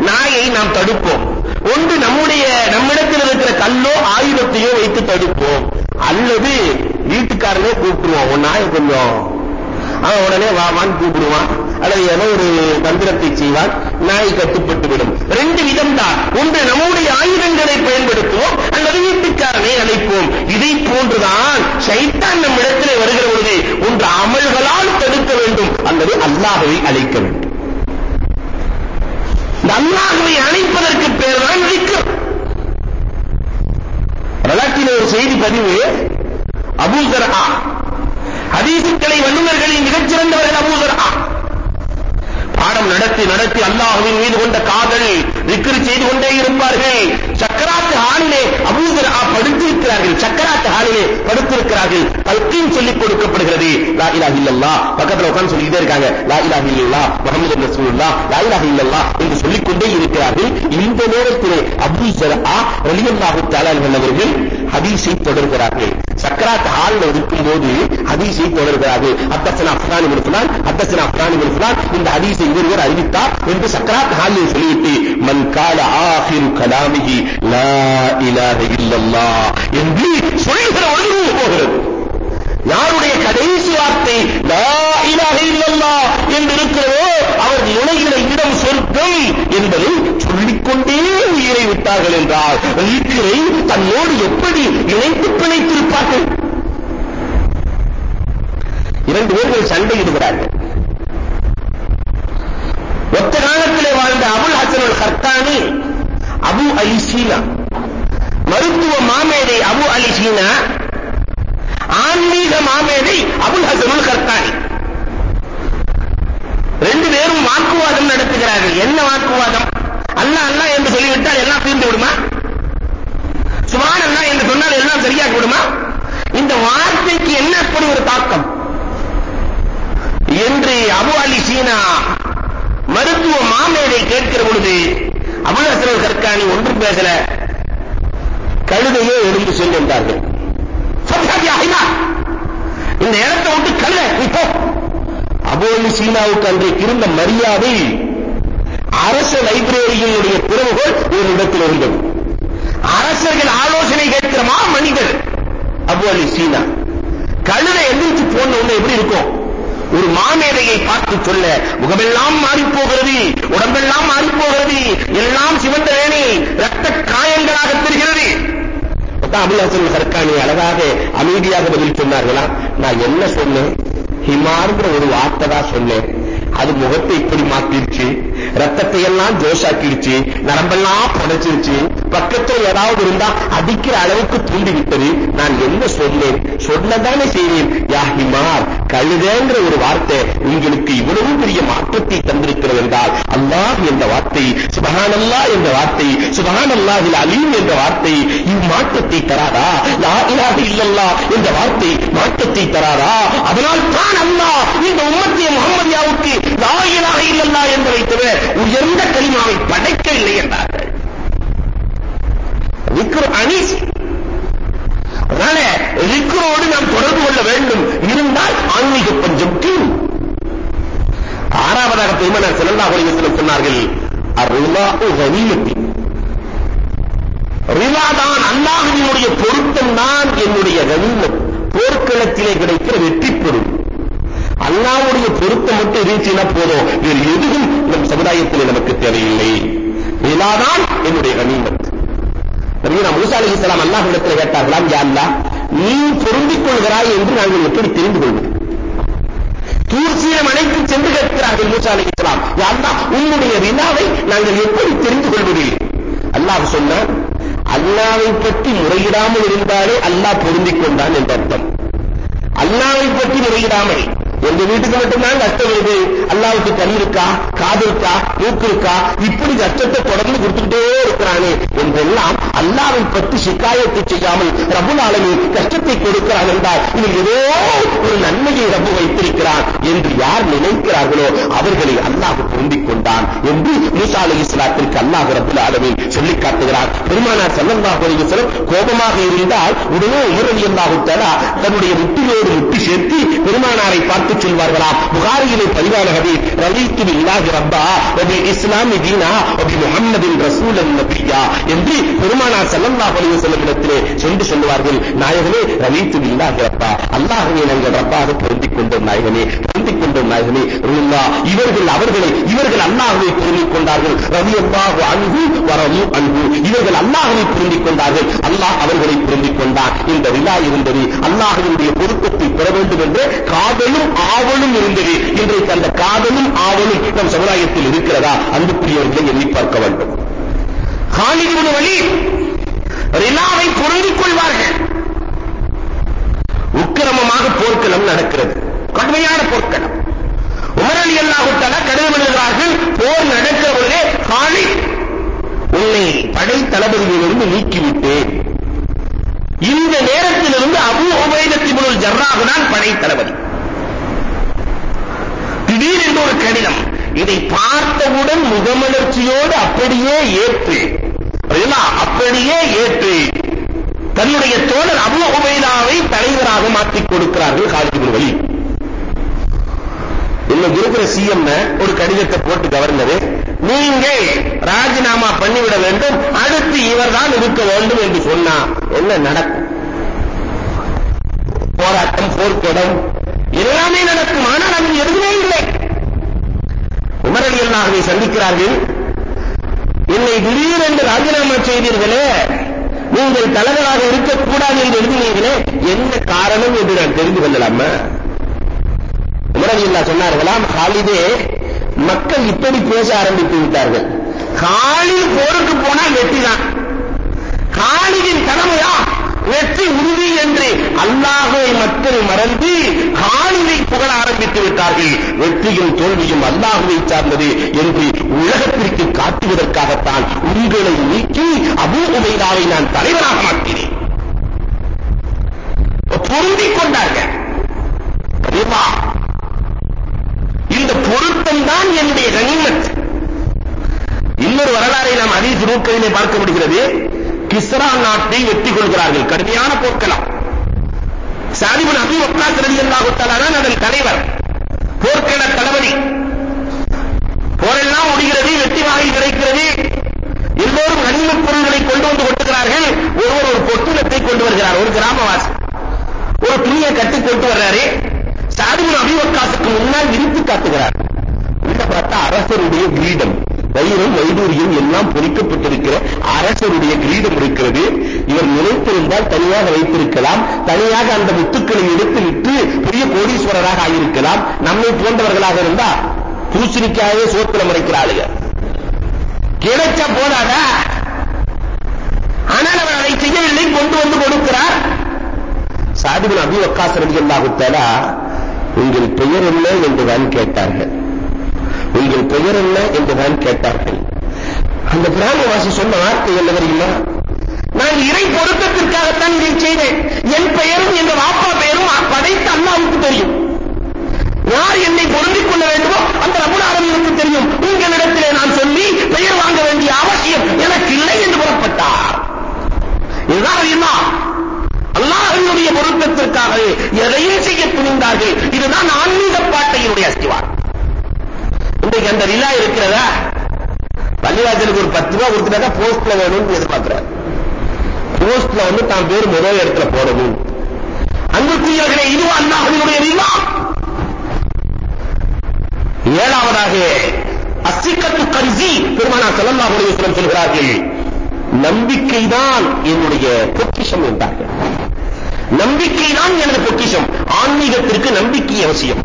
Speaker 1: நாயை நாம் தடுப்போம். ஒன்று நம்முடைய நம்மிடத்தில் இருக்கிற கல்லோ ஆயுதத்தையோ வைத்து தடுப்போம். அல்லது வீட்டுக்காரனே கூப்பிடுவோம் உன் நாயை கொஞ்சம் அவன் உடனே வா வான்னு கூப்பிடுவான். அல்லது ஏதோ ஒரு தந்திரத்தை செய்வான். நாய் கட்டுப்பட்டு விடும் ரெண்டு விதம் தான் ஒன்று நம்முடைய ஆயுதங்களை பயன்படுத்துவோம் அல்லது வீட்டுக்காரனை அழைப்போம். இதை போன்றுதான் சைத்தான் நம் இடத்திலே வருகிற பொழுது ஒன்று அமல்களால் தடுக்க வேண்டும் அல்லது அல்லாஹவை அழைக்க வேண்டும். அல்லாஹவை அழைப்பதற்கு பேர் தான் விக்ரம். வரலாற்றில் ஒரு செய்தி பதிவு அபூசரா ஹதீசுக்களை வல்லுநர்களின் மிகச்சிறந்தவர்கள் அபூசரா பாடம் நடத்தி நடத்தி அல்லாஹுவின் மீது கொண்ட காதல் விக்கிரி செய்து கொண்டே இருப்பார்கள். சக்கராத்து ஹாலிலே அபூசரா படுத்திருக்கிறார்கள். சக்கராத்து ஹாலிலே படுத்திருக்கிறார்கள். தல்கீன் கொடுக்கப்படுகிறது. லா இலாஹ இல்லல்லா. பக்கத்துல உட்கார்ந்து சொல்லிட்டே இருக்காங்க. லா இலாஹ இல்லல்லா முஹம்மது ரசூலுல்லாஹ் லா இலாஹ இல்லல்லா என்று சொல்லிக் கொண்டே இருக்கிறார்கள். இந்த நேரத்திலே அபூசரா ரலியல்லாஹு தஆலா அவர்கள் ஹதீஸை தொடர்கிறார்கள். சக்கராத் ஹாலில் இருக்கும் போது ஹதீஸை தொடர்கிறார்கள். அத்தசனா அஃப்ரான் இப்னு ஃபுலான் அத்தசனா அஃப்ரான் இப்னு ஃபுலான் இந்த ஹதீஸை இவர் அறிவித்தார் என்று சக்கராத் ஹாலில் சொல்லிவிட்டு மன் கால ஆஹிர் கலாமிஹி லா இலாஹ இல்லல்லாஹ் என்று சொல்லுகிற ஒன்று போகிறது. யாருடைய கடைசி வார்த்தை என்று இருக்கிறதோ அவர் நுழைகிற இடம் சொர்க்கம் என்பதை சொல்லிக்கொண்டே உயிரை விட்டார்கள் என்றால் உயிரை தன்னோடு எப்படி இணைத்து பிணைத்திருப்பார்கள்? இரண்டு பேர்கள் சண்டையிடுகிறார்கள். ஒத்த காலத்திலே வாழ்ந்த அபுல் ஹசன் ஹர்தானி அபு அலி சீனா. மருத்துவ மாமேதை அபு அலி சீனா ஆன்மீக மாமேதை அபுல் ஹசனுல் கர்த்தானி. ரெண்டு பேரும் வாக்குவாதம் நடத்துகிறார்கள். என்ன வாக்குவாதம்? அல்லாஹ் அல்லா என்று சொல்லிவிட்டால் எல்லாம் தீர்ந்து விடுமா? சுபான் அல்லா என்று சொன்னால் எல்லாம் சரியாகி விடுமா? இந்த வார்த்தைக்கு என்ன அப்படி ஒரு தாக்கம்? என்று அபு அலி சீனா மருத்துவ மாமேதை கேட்கிற பொழுது அபுல் ஹசனுல் கர்கானி ஒன்றும் பேசல. கழுதையே எழுந்து சென்றார்கள் இந்த இடத்தை விட்டு கழுத நீ போ. அபு சீனாவுக்கு அன்றைக்கு இருந்த மரியாதை அரச லைப்ரரியினுடைய திறவுகோல் ஒரு இடத்தில் இருந்தது. அரசர்கள் ஆலோசனை கேட்கிற மா மனிதர் அபு அலி சீனா. கழுதை எந்திரிச்சு போன உடனே எப்படி இருக்கும்? ஒரு மாமேதையை பார்த்து சொல்ல முகமெல்லாம் மாறி போகிறது உடம்பெல்லாம் மாறி போகிறது எல்லாம் சிவந்த வேணி ரத்த காயங்களாக திரு அபுல் ஹசன் அழகாக அமைதியாக பதில் சொன்னார்களா? நான் என்ன சொன்னேன்? ஹிமார்ங்கிற ஒரு வார்த்தை தான் சொன்னேன். அது முகத்தை இப்படி மாத்திருச்சு ரத்தத்தை எல்லாம் ஜோஷாக்கிடுச்சு நரம்பெல்லாம் புடைச்சிருச்சு பக்கத்தில் ஏதாவது இருந்தா அடிக்கிற அளவுக்கு தூண்டி விட்டது நான் என்ன சொன்னேன்? சொன்னதானே செய்வேன். யாஹிமார் கழுதேங்கிற ஒரு வார்த்தை உங்களுக்கு இவ்வளவு பெரிய மாற்றத்தை தந்திருக்கிறது என்றால் அல்லாஹ் என்ற வார்த்தை சுபஹான் என்ற வார்த்தை சுபஹான் அல்லாஹில் அலீம் என்ற வார்த்தை இம்மாற்றத்தை தராதா? லா இலாஹ இல்லல்லா என்ற வார்த்தை மாற்றத்தை தராதா? அதனால் தான் அல்லாஹ் இந்த உம்மத்திய முகமதியாவுக்கு லா இலாஹ இல்லல்லா என்பதை தவிர உயர்ந்த கலிமாவை படைக்கவில்லை என்றார்கள். விக்ரு அனீஸ். அதனால ரிக்ரோடு நாம் தொடர்பு கொள்ள வேண்டும். இருந்தால் ஆன்மீக பஞ்சம் தீரும் ஆறாவதாக பெருமனார் ஸல்லல்லாஹு அலைஹி சொன்னார்கள் அர்ரிலாஹு கனிமத்தி ரிலா தான் அல்லாஹினுடைய பொருத்தம் தான் என்னுடைய கனிமம். போர்க்களத்திலே கிடைக்கிற வெற்றி பொருள் அல்லாவுடைய பொருத்தம் மட்டும் இருந்துச்சுன்னா போதும். வேறு எதுவும் நம் சமுதாயத்தில் நமக்கு தேவையில்லை. இதாதான் தான் என்னுடைய கனிமத் நபியுனா மூசா அலைஹிஸ்ஸலாம் அல்லாஹ்விடத்தில் கேட்டார்களாம் யா அல்லாஹ் நீ பொருந்திக் கொள்கிறாய் என்று நாங்கள் எப்படி தெரிந்து கொள்வது தூர்சீனம் அனைத்து சென்று கேட்கிறார்கள் மூசா இஸ்லாம் யா அல்லாஹ் உன்னுடைய வினாவை நாங்கள் எப்படி தெரிந்து கொள்வது அல்லாஹ் சொன்னான் அல்லாவை பற்றி முறையிடாமல் இருந்தாலே அல்லாஹ் பொருந்திக் கொண்டான் என்ற அர்த்தம். அல்லாவை பற்றி முறையிடாமல் எங்க வீட்டுக்கு மட்டும்தான் கஷ்டம் வருது. அல்லாவுக்கு கண் இருக்கா? காது இருக்கா? மூக்கு இருக்கா? இப்படி கஷ்டத்தை தொடர்ந்து கொடுத்துக்கிட்டே இருக்கிறானே என்றெல்லாம் அல்லாவை பற்றி சிக்காயத்தை செய்யாமல் ரபுல் ஆலமி கஷ்டத்தை கொடுக்கிறான் என்றால் இதில் ஏதோ ஒரு நன்மையை ரப்பு வைத்திருக்கிறான் என்று யார் நினைக்கிறார்களோ அவர்களை அல்லாஹ் பொருந்திக் கொண்டான் என்று மூசா அலி இஸ்லாத்திற்கு அல்லாஹ் ரபுல் ஆலமி சொல்லி காட்டுகிறார். பெருமானார் ஸல்லல்லாஹு அலைஹி வஸல்லம் கோபமாக இருந்தால் உடனே உமர் ரலியல்லாஹு தஆலா தன்னுடைய முட்டியோடு முட்டி சேர்த்து பெருமானாரை பார்த்து சொல்வார்களாம் புகாரியிலே பதிவான ஹதீஸ் ரலீத்து பில்லாஹி ரப்பா வபி இஸ்லாமி தீனா வபி முஹம்மதின் ரசூலன் நபியா என்று பெருமானார் ஸல்லல்லாஹு அலைஹி வஸல்லம் இடத்திலே சென்று சொல்லுவார்கள். நாயகமே ரலீத்து பில்லாஹி ரப்பா அல்லாஹ்வை நாங்கள் ரப்பாக பொருந்திக் கொண்டோம் நாயகமே பொருந்திக் கொண்டோம் நாயகமே ரூல்லா இவர்கள் அவர்களை இவர்கள் அல்லாஹ்வை பொருந்திக் கொண்டார்கள். ரலியல்லாஹு அன்ஹு வரது அன்ஹு. இவர்கள் அல்லாஹ்வை பொருந்திக் கொண்டார்கள். அல்லாஹ் அவர்களை பொருந்திக் கொண்டார் இந்த விழா இருந்தது அல்லாஹ்வினுடைய பொருத்தத்தை பெற வேண்டும் என்று காதலும் ஆவலும் இருந்தது. இன்றைக்கு அந்த காதலும் ஆவலும் நம் சமுதாயத்தில் இருக்கிறதா? அன்புக்குரியவர்களை எண்ணி பார்க்க வேண்டும். காலிபுன வழி ரினாவை பொருந்திக் கொள்வார்கள். உக்கிரமமாக போர்க்களம் நடக்கிறது. கடுமையான போர்க்களம். உமர் அலி அல்லாஹு கடிதம் எழுதுகிறார்கள் போர் நடக்கிற பொழுதே காலி உன்னை படை தளபதியிலிருந்து நீக்கிவிட்டேன் இந்த நேரத்திலிருந்து அபு உபைதத் இப்னுல் ஜர்ராஹ் தான் படை தளபதி. திடீரென்று ஒரு கடிதம். இதை பார்த்தவுடன் முகமலர்ச்சியோடு அப்படியே ஏற்று அப்படியே ஏற்று தன்னுடைய தோழர் அபு உபைதாவை தலைவராக மாற்றிக் கொடுக்கிறார்கள் காலித் இப்னு வலீத் இன்னைக்கு இருக்கிற சிஎம் ஒரு கடிதத்தை போட்டு கவர்னரு நீங்கள் ராஜினாமா பண்ணிவிட வேண்டும். அடுத்து இவர்தான் இருக்க வேண்டும் என்று சொன்னா என்ன நடக்கும்? போராட்டம் போர்க்கடம் எல்லாமே நடக்கும். ஆனால் அது எதுவுமே இல்லை. உமர் அலி சந்திக்கிறார்கள். என்னை திடீரென்று ராஜினாமா செய்தீர்களே நீங்கள் தலைவராக இருக்கக்கூடாது என்று எழுதினீர்களே என்ன காரணம் என்று நான் தெரிந்து கொள்ளலாமா? உமரவில்லா சொன்னார்களாம் ஹாலிதே மக்கள் இப்படி பேச ஆரம்பித்து விட்டார்கள். காலில் போருக்கு போனால் வெற்றி தான் காலியின் கடமையா? வெற்றி உறுதி என்று அல்லாஹுவை மக்கள் மறந்து காலிலை புகழ ஆரம்பித்து விட்டார்கள். வெற்றியும் தோல்வியும் அல்லாஹுவை சார்ந்தது என்று உலகத்திற்கு காட்டுவதற்காக உங்களை நீக்கி அபூ உபைதாவை நான் தலைவராக மாற்றினேன் பொருந்திக் கொண்டார்கள் கனிமா இந்த பொருத்தம் தான் என்னுடைய கனிமத் இன்னொரு வரலாறை நாம் அதீஸ் நூல்களிலே பார்க்க முடிகிறது கிஸ்ரா நாட்டை வெற்றி கொள்கிறார்கள் கடுமையான போர்க்களம் சாதிபுன் அபி வக்காஸ் ரலியல்லாஹு தஆலா அதன் தலைவர் போர்க்கள தளபதி போரெல்லாம் முடிகிறது வெற்றி வாகை கிடைக்கிறது எல்லோரும் கனிமப் பொருள்களை கொண்டு வந்து கொட்டுகிறார்கள் ஒருவர் ஒரு பொட்டுலத்தை கொண்டு வருகிறார் ஒரு கிராமவாசி ஒரு துணியை கட்டி கொண்டு வர்றாரு சாதிபுன் அபி வக்காஸுக்கு முன்னால் விரித்து காட்டுகிறார் உள்ள பார்த்தா அரசருடைய கிரீடம் வைரம் வைடூரியம் எல்லாம் பொறிக்கப்பட்டிருக்கிற அரசருடைய கிரீடம் இருக்கிறது இவர் நினைத்திருந்தால் தனியாக வைத்திருக்கலாம் அழகாக அந்த முத்துக்களை எடுத்து விட்டு பெரிய கோடீஸ்வரராக ஆகியிருக்கலாம் நம்மை போன்றவர்களாக இருந்தா பூசணிக்காகவே சோத்துல முறைக்கிறாளுங்க. கிடைச்ச போதாதா? ஆனால் அவர் அதை செய்யவில்லை கொண்டு வந்து கொடுக்கிறார். சாதிபின் அபி வக்காஸ் ரலியல்லாஹு தஆலா உங்கள் பெயர் என்ன என்றுதான் கேட்டார்கள். உங்கள் பெயர் என்ன என்றுதான் கேட்டார்கள். அந்த கிராமவாசி சொன்ன வார்த்தை என்ன தெரியுமா நான் இறை பொருத்தத்திற்காகத்தான் இதை செய்தேன். என் பெயரும் எங்க வாப்பா பெயரும் படைத்த அல்லாவுக்கு தெரியும். யார் என்னை பொருந்திக் கொள்ள வேண்டுமோ அந்த ரபுல் ஆலமீனுக்கு தெரியும். உங்களிடத்திலே நான் சொல்லி பெயர் வாங்க வேண்டிய அவசியம் எனக்கு இல்லை என்று புறப்பட்டார். இதுதான் அறியுமா அல்லாஹனுடைய பொருத்தத்திற்காக எதையும் செய்ய துணிந்தார்கள். இதுதான் ஆன்மீக பாட்டையினுடைய அஸ்திவாரம். இன்றைக்கு அந்த ரிலா இருக்கிறதா? பள்ளிவாசலுக்கு ஒரு பத்து ரூபா கொடுத்துட்டாக்கா போஸ்ட்ல வேணும்னு எதிர்பார்க்கிறார். போஸ்ட்ல வந்து தான் பேர் முதல் இடத்துல போறது அன்புக்குரியவர்களே இதுவா அல்லாஹினுடைய விழா ஏழாவதாக அசிக்கத்து கருதி பெருமானா ஸல்லல்லாஹு அலைஹி வஸல்லம் சொல்கிறார்கள். நம்பிக்கைதான் என்னுடைய பொக்கிஷம் என்றார்கள். நம்பிக்கைதான் எனது பொக்கிஷம். ஆன்மீகத்திற்கு நம்பிக்கை அவசியம்.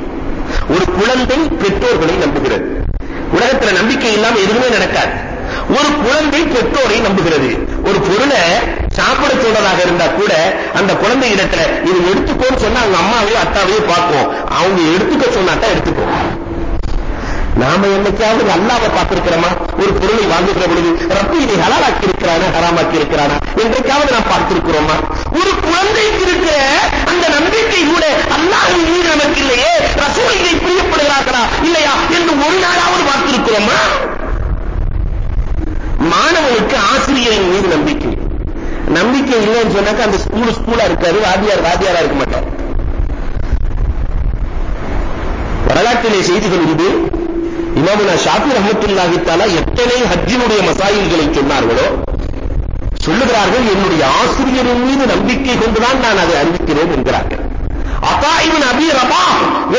Speaker 1: ஒரு குழந்தை பெற்றோர்களை நம்புகிறது. உலகத்துல நம்பிக்கை இல்லாம எதுவுமே நடக்காது. ஒரு குழந்தை பெற்றோரை நம்புகிறது. ஒரு பொருளை சாப்பிட சொல்றதாக இருந்தா கூட அந்த குழந்தை இடத்துல இது எடுத்துக்கோன்னு சொன்னா அவங்க அம்மாவையோ அத்தாவையோ பார்க்கும் அவங்க எடுத்துக்க சொன்னா தான் நாம என்னைக்காவது அல்லாவை பார்த்திருக்கிறோமா? ஒரு பொருளை வாங்குகிற பொழுது ரப்பு இதை ஹலாலாக்கி இருக்கிறானா? ஹராமாக்கி இருக்கிறானா? என்றைக்காவது நாம் பார்த்திருக்கிறோமா? ஒரு குழந்தைக்கு இருக்கிற அந்த நம்பிக்கை கூட அல்லாஹின் மீது நமக்கு இல்லையே. ரசூல் இதை பிரியப்படுகிறார்களா? இல்லையா? என்று ஒரு நாளாவது பார்த்திருக்கிறோமா? மாணவனுக்கு ஆசிரியரின் மீது நம்பிக்கை. நம்பிக்கை இல்லைன்னு சொன்னாக்க அந்த ஸ்கூல் ஸ்கூலா இருக்காரு வாத்தியார் வாத்தியாரா இருக்க மாட்டார். வரலாற்றிலே செய்திகள் உண்டு. இமாமுனா ஷாபி ரஹமத்துல்லாஹி தஆலா எத்தனை ஹஜ்ஜினுடைய மசாயில்களை சொன்னார்களோ சொல்லுகிறார்கள் என்னுடைய ஆசிரியரின் மீது நம்பிக்கை கொண்டுதான் நான் அதை அறிவிக்கிறேன் என்கிறார்கள். அபாயிபின் அபி ரபா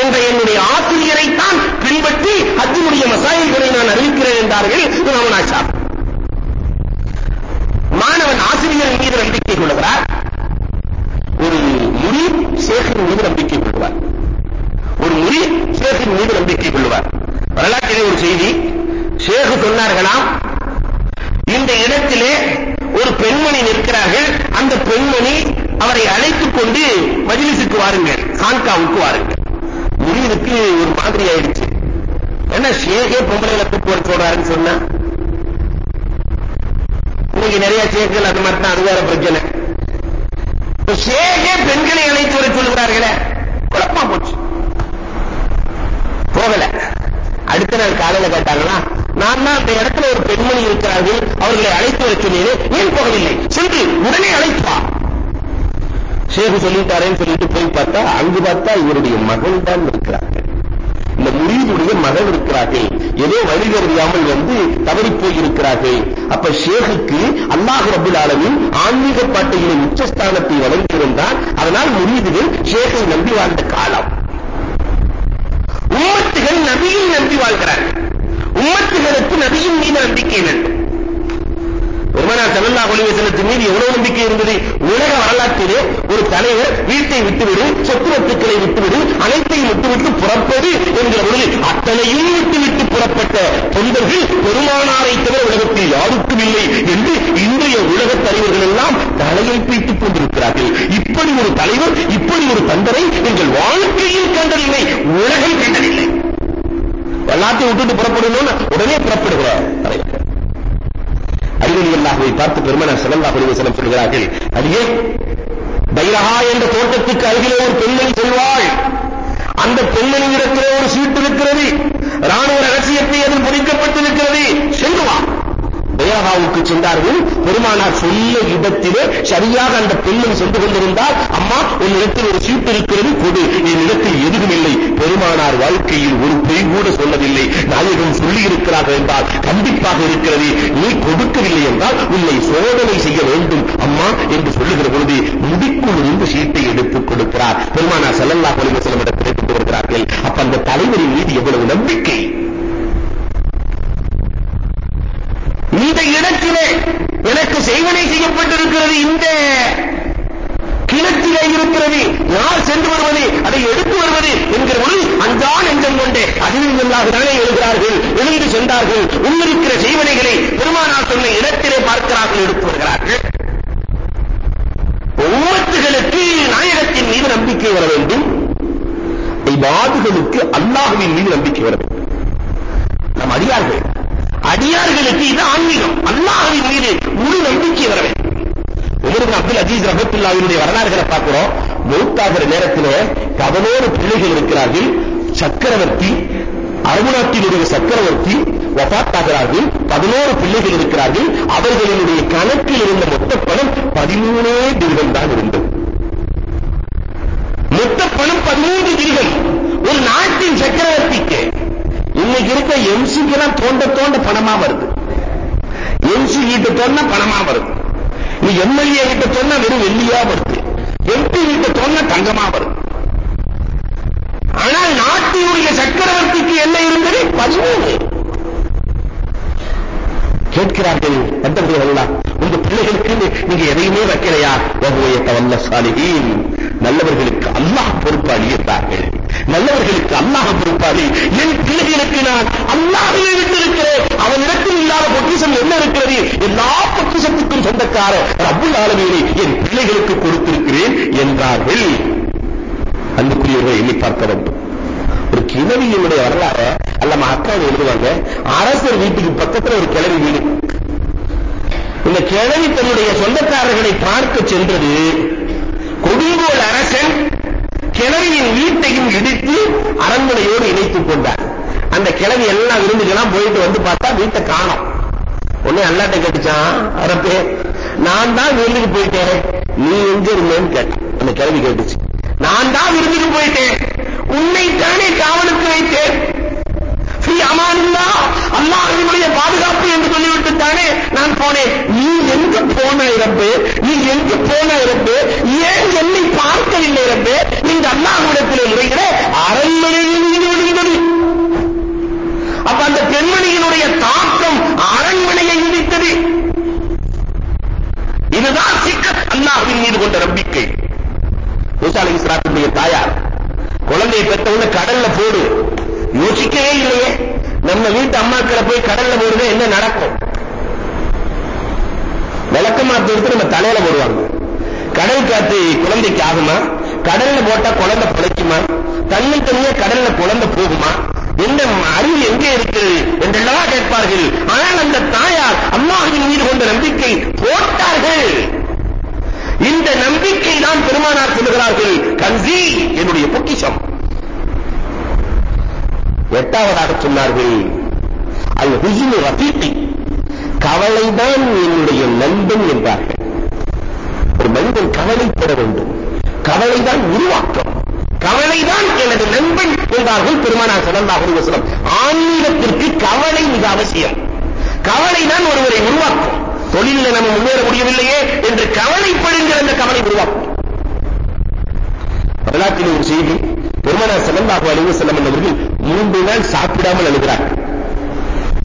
Speaker 1: என்ற என்னுடைய ஆசிரியரை தான் பின்பற்றி ஹஜ்ஜினுடைய மசாயில்களை நான் அறிவிக்கிறேன் என்றார்கள் இமாமுனா ஷாபி நம்பிக்கை கொள்கிறார் ஒரு முறி சேகின் மீது நம்பிக்கை கொள்வார். ஒரு முறி ஷேகின் மீது நம்பிக்கை கொள்வார். வரலாற்றிலே ஒரு செய்தி சேகு சொன்னார்களாம் இந்த இடத்திலே ஒரு பெண்மணி நிற்கிறார்கள் அந்த பெண்மணி அவரை அழைத்துக் கொண்டு மஜிலிசுக்கு வாருங்கள் கான்காவுக்கு வாருங்கள். முறியனுக்கு ஒரு மாதிரி ஆயிடுச்சு. என்ன ஷேகே பொம்பளைகளை கூப்பிட்டு வர சொல்றாருன்னு சொன்னா? இன்னைக்கு நிறைய ஷேக்குகள் அது மாதிரி தான். அது வேற பிரச்சனை. சேகே பெண்களை அழைத்து வர சொல்கிறார்களே குழப்பமா போச்சு. போகல. அடுத்த நாள் காலையில கேட்டாங்களா நான் தான் அந்த இடத்துல ஒரு பெண்மணி இருக்கிறார்கள் அவர்களை அழைத்து வர சொன்னேன் ஏன் போகவில்லை? சென்று உடனே அழைத்து வா ஷேகு சொல்லிட்டாரேன்னு சொல்லிட்டு போய் பார்த்தா அங்கு பார்த்தா இவருடைய மகள் தான் இருக்கிறார்கள். இந்த முரீதுடைய மகள் இருக்கிறார்கள். ஏதோ வழி தெரியாமல் வந்து தவறி போய் இருக்கிறார்கள் அப்ப ஷேகுக்கு அல்லாஹ் ரபுல் ஆலமின் ஆன்மீக பாட்டையின் உச்சஸ்தானத்தை வழங்கியிருந்தான் அதனால் முரீதுகள் ஷேகை நம்பி வாழ்ந்த காலம். உம்மத்துகள் நபியை நம்பி வாழ்கிறார்கள். உம்மத்துகளுக்கு நபியின் மீது நம்பிக்கை வேண்டும் பெருமானார் ஸல்லல்லாஹு ஒளிவசனத்தின் மீது எவ்வளவு நம்பிக்கை இருந்தது? உலக வரலாற்றிலே ஒரு தலைவர் வீட்டை விட்டுவிடு சொத்து வத்துக்களை விட்டுவிடு அனைத்தையும் விட்டுவிட்டு புறப்படு என்கிற பொழுது அத்தனையும் விட்டு விட்டு புறப்பட்ட தொண்டர்கள் பெருமானாரை தவிர உலகத்தில் யாருக்கும் இல்லை என்று இன்றைய உலகத் தலைவர்கள் எல்லாம் தலையை பிடித்துக் கொண்டிருக்கிறார்கள். இப்படி ஒரு தலைவர் இப்படி ஒரு தந்தரை எங்கள் வாழ்க்கையில் கண்டதில்லை உலகம் கண்டதில்லை. எல்லாத்தையும் விட்டுட்டு புறப்படணும்னு உடனே புறப்படுகிறார் தலைவர். அறிவலி பார்த்து பெருமனார் ஸல்லல்லாஹு அலைஹி சொல்கிறார்கள் அடியே பைரஹா என்ற தோட்டத்துக்கு அருகிலே ஒரு பெண்மணி செல்வாள். அந்த பெண்மணியிடத்திலே ஒரு சீட்டு இருக்கிறது. ராணுவ ரகசியத்தை அதில் பொறிக்கப்பட்டிருக்கிறது சென்று வா. பைரஹாவுக்கு சென்றார்கள். பெருமானார் சொன்ன இடத்திலே சரியாக அந்த பெண்மணி சென்று கொண்டிருந்தால் அம்மா உன்னிடத்தில் ஒரு சீட்டு இருக்கிறது கொடு. என்னிடத்தில் எதுவும் இல்லை. பெருமானார் வாழ்க்கையில் ஒரு பொய் கூட சொல்லவில்லை. நாயகம் சொல்லி இருக்கிறார்கள் என்றால் கண்டிப்பாக இருக்கிறது. நீ கொடுக்கவில்லை என்றால் உன்னை சோதனை செய்ய வேண்டும். அம்மா என்று சொல்லுகிற பொழுது முடிக்குள் இருந்து சீட்டை எடுத்துக் கொடுக்கிறார். பெருமானார் செல்லல்லா அலைஹி இடத்திலே கொண்டு வருகிறார்கள் அப்ப அந்த தலைவரின் மீது எவ்வளவு நம்பிக்கை? இந்த இடத்திலே எனக்கு செய்வனை செய்யப்பட்டிருக்கிறது. இந்த கிணத்திலே இருக்கிறது. யார் சென்று வருவது? அதை எடுத்து வருவது என்கிற ஒரு அஞ்சான் நெஞ்சம் கொண்டு அதிர்வில்லாக தானே எழுகிறார்கள். எழுந்து சென்றார்கள். உள்ளிருக்கிற செய்வனைகளை பெருமானார் சொன்ன இடத்திலே பார்க்கிறார்கள் எடுத்து வருகிறார்கள். உம்மத்துகளுக்கு நாயகத்தின் மீது நம்பிக்கை வர வேண்டும். இபாதுகளுக்கு அல்லாஹுவின் மீது நம்பிக்கை வர வேண்டும். நம் அடியார்கள். அடியார்களுக்கு இது ஆன்மீகம். அல்லாஹ்வின் மீது முழு நம்பிக்கை வர வேண்டும். உமர் அப்துல் அஜீஸ் ரஹத்துல்லாவினுடைய வரலாறுகளை பார்க்கிறோம். மௌத்தாகிற நேரத்தில் பதினோரு பிள்ளைகள் இருக்கிறார்கள். சக்கரவர்த்தி அரபு நாட்டினுடைய சக்கரவர்த்தி வபாத்தாகிறார்கள் பதினோரு பிள்ளைகள் இருக்கிறார்கள். அவர்களினுடைய கணக்கில் இருந்த மொத்த பணம் பதிமூணே திருகம் தான் இருந்தது. மொத்த பணம் பதிமூன்று திருகம் ஒரு நாட்டின் சக்கரவர்த்திக்கு இன்னைக்கு இருக்க எம்சிக்கு தான் தோண்ட தோண்ட பணமா வருது. எம்சி கிட்ட சொன்னா பணமா வருது. நீ எம்எல்ஏ கிட்ட சொன்னா வெறும் வெள்ளியா வருது. எம்பி கிட்ட சொன்னா தங்கமா வருது. ஆனால் நாட்டினுடைய சக்கரவர்த்திக்கு என்ன இருந்தது? பதிமூணு. கேட்கிறார்கள். வந்தவர்கள் உங்க பிள்ளைகளுக்கு நீங்க எதையுமே வைக்கலையா? வல்ல சாலிஹீன். நல்லவர்களுக்கு அல்லாஹ் பொறுப்பாளி என்றார்கள் நல்லவர்களுக்கு அல்லாஹ் பொறுப்பாளி என் பிள்ளைகளுக்கு நான் அல்லாஹ்வை விட்டிருக்கிறேன். அவனிடத்தில் இல்லாத பொக்கிஷம் என்ன இருக்கிறது? எல்லா பொக்கிஷத்துக்கும் சொந்தக்கார ரப்புல் ஆலமீனை என் பிள்ளைகளுக்கு கொடுத்திருக்கிறேன் என்றார்கள். அன்புக்குரியவர்களை எண்ணி பார்க்க வேண்டும். ஒரு கிணவியினுடைய வரலாறு அல்ல அக்காவை எழுதுவாங்க அரசர் வீட்டுக்கு பக்கத்துல ஒரு கிழவி வீடு. இந்த கிழவி தன்னுடைய சொந்தக்காரர்களை பார்க்க சென்றது கொடுங்கோல் அரசன் கிழவியின் வீட்டையும் இடித்து அரண்மனையோடு இணைத்துக் கொண்டார். அந்த கிழவி எல்லாம் விருந்துக்கெல்லாம் போயிட்டு வந்து பார்த்தா வீட்டை காணோம். உடனே அல்லாட்ட கேட்டுச்சான் அரப்பே நான் தான் விருந்துக்கு போயிட்டேன். நீ எங்க இருந்தேன்னு கேட்டான். அந்த கிழவி கேட்டுச்சு. நான் தான் விருந்துக்கு போயிட்டேன். உன்னை தானே காவலுக்கு வைத்தேன். ஸ்ரீ அமானுல்லா அல்லாஹ்வினுடைய பாதுகாப்பு என்று சொல்லிவிட்டு தானே நான் போனேன். நீ எங்க போன ரப்பு நீ எங்க போன ரப்பு ஏன் என்னை பார்க்கவில்லை ரப்பு நீங்க அல்லாஹ்விடத்தில் முறைகிற அரண்மனையில் விழுந்தது அப்ப அந்த பெண்மணியினுடைய தாக்கம் அரண்மனையை இடித்தது இதுதான் சிக்கத் அல்லாஹ்வின் மீது கொண்ட நம்பிக்கை. மூசா அலைஹிஸ்ஸலாத்துடைய தாயார் குழந்தையை பெற்றவுடனே கடல்ல போடு. யோசிக்கவே இல்லையே. நம்ம வீட்டு அம்மாக்களை போய் கடல்ல போடுறது என்ன நடக்கும்? விளக்கமாத்து எடுத்து நம்ம தலையில போடுவாங்க. கடல் காத்து குழந்தைக்கு ஆகுமா? கடல்ல போட்டா குழந்தை பிழைக்குமா? தண்ணி தனியா கடல்ல குழந்தை போகுமா? இந்த அறிவு எங்கே இருக்கிறது என்றெல்லாம் கேட்பார்கள். ஆனால் அந்த தாயார் அம்மாவின் மீது கொண்ட நம்பிக்கை போட்டார்கள். இந்த நம்பிக்கை தான் பெருமானார் சொல்லுகிறார்கள் கன்சி என்னுடைய பொக்கிஷம். எட்டாவதாக சொன்னார்கள். அல் ஹுஸ்னு ரஃபீகி. கவலைதான் என்னுடைய நண்பன் என்றார்கள் ஒரு மனிதன் கவலைப்பட வேண்டும். கவலைதான் உருவாக்கம். கவலைதான் எனது நண்பன் என்றார்கள் பெருமானார் ஸல்லல்லாஹு அலைஹி வஸல்லம். ஆன்மீகத்திற்கு கவலை மிக அவசியம். கவலைதான் ஒருவரை உருவாக்கும். தொழிலில் நம்ம முன்னேற முடியவில்லையே என்று கவலைப்படுகிற அந்த கவலை உருவாக்கும். வரலாற்றில் ஒரு செய்தி. பெருமானார் ஸல்லல்லாஹு அலைஹி வஸல்லம் அவர்கள் மூன்று நாள் சாப்பிடாமல் அழுகிறார்கள்.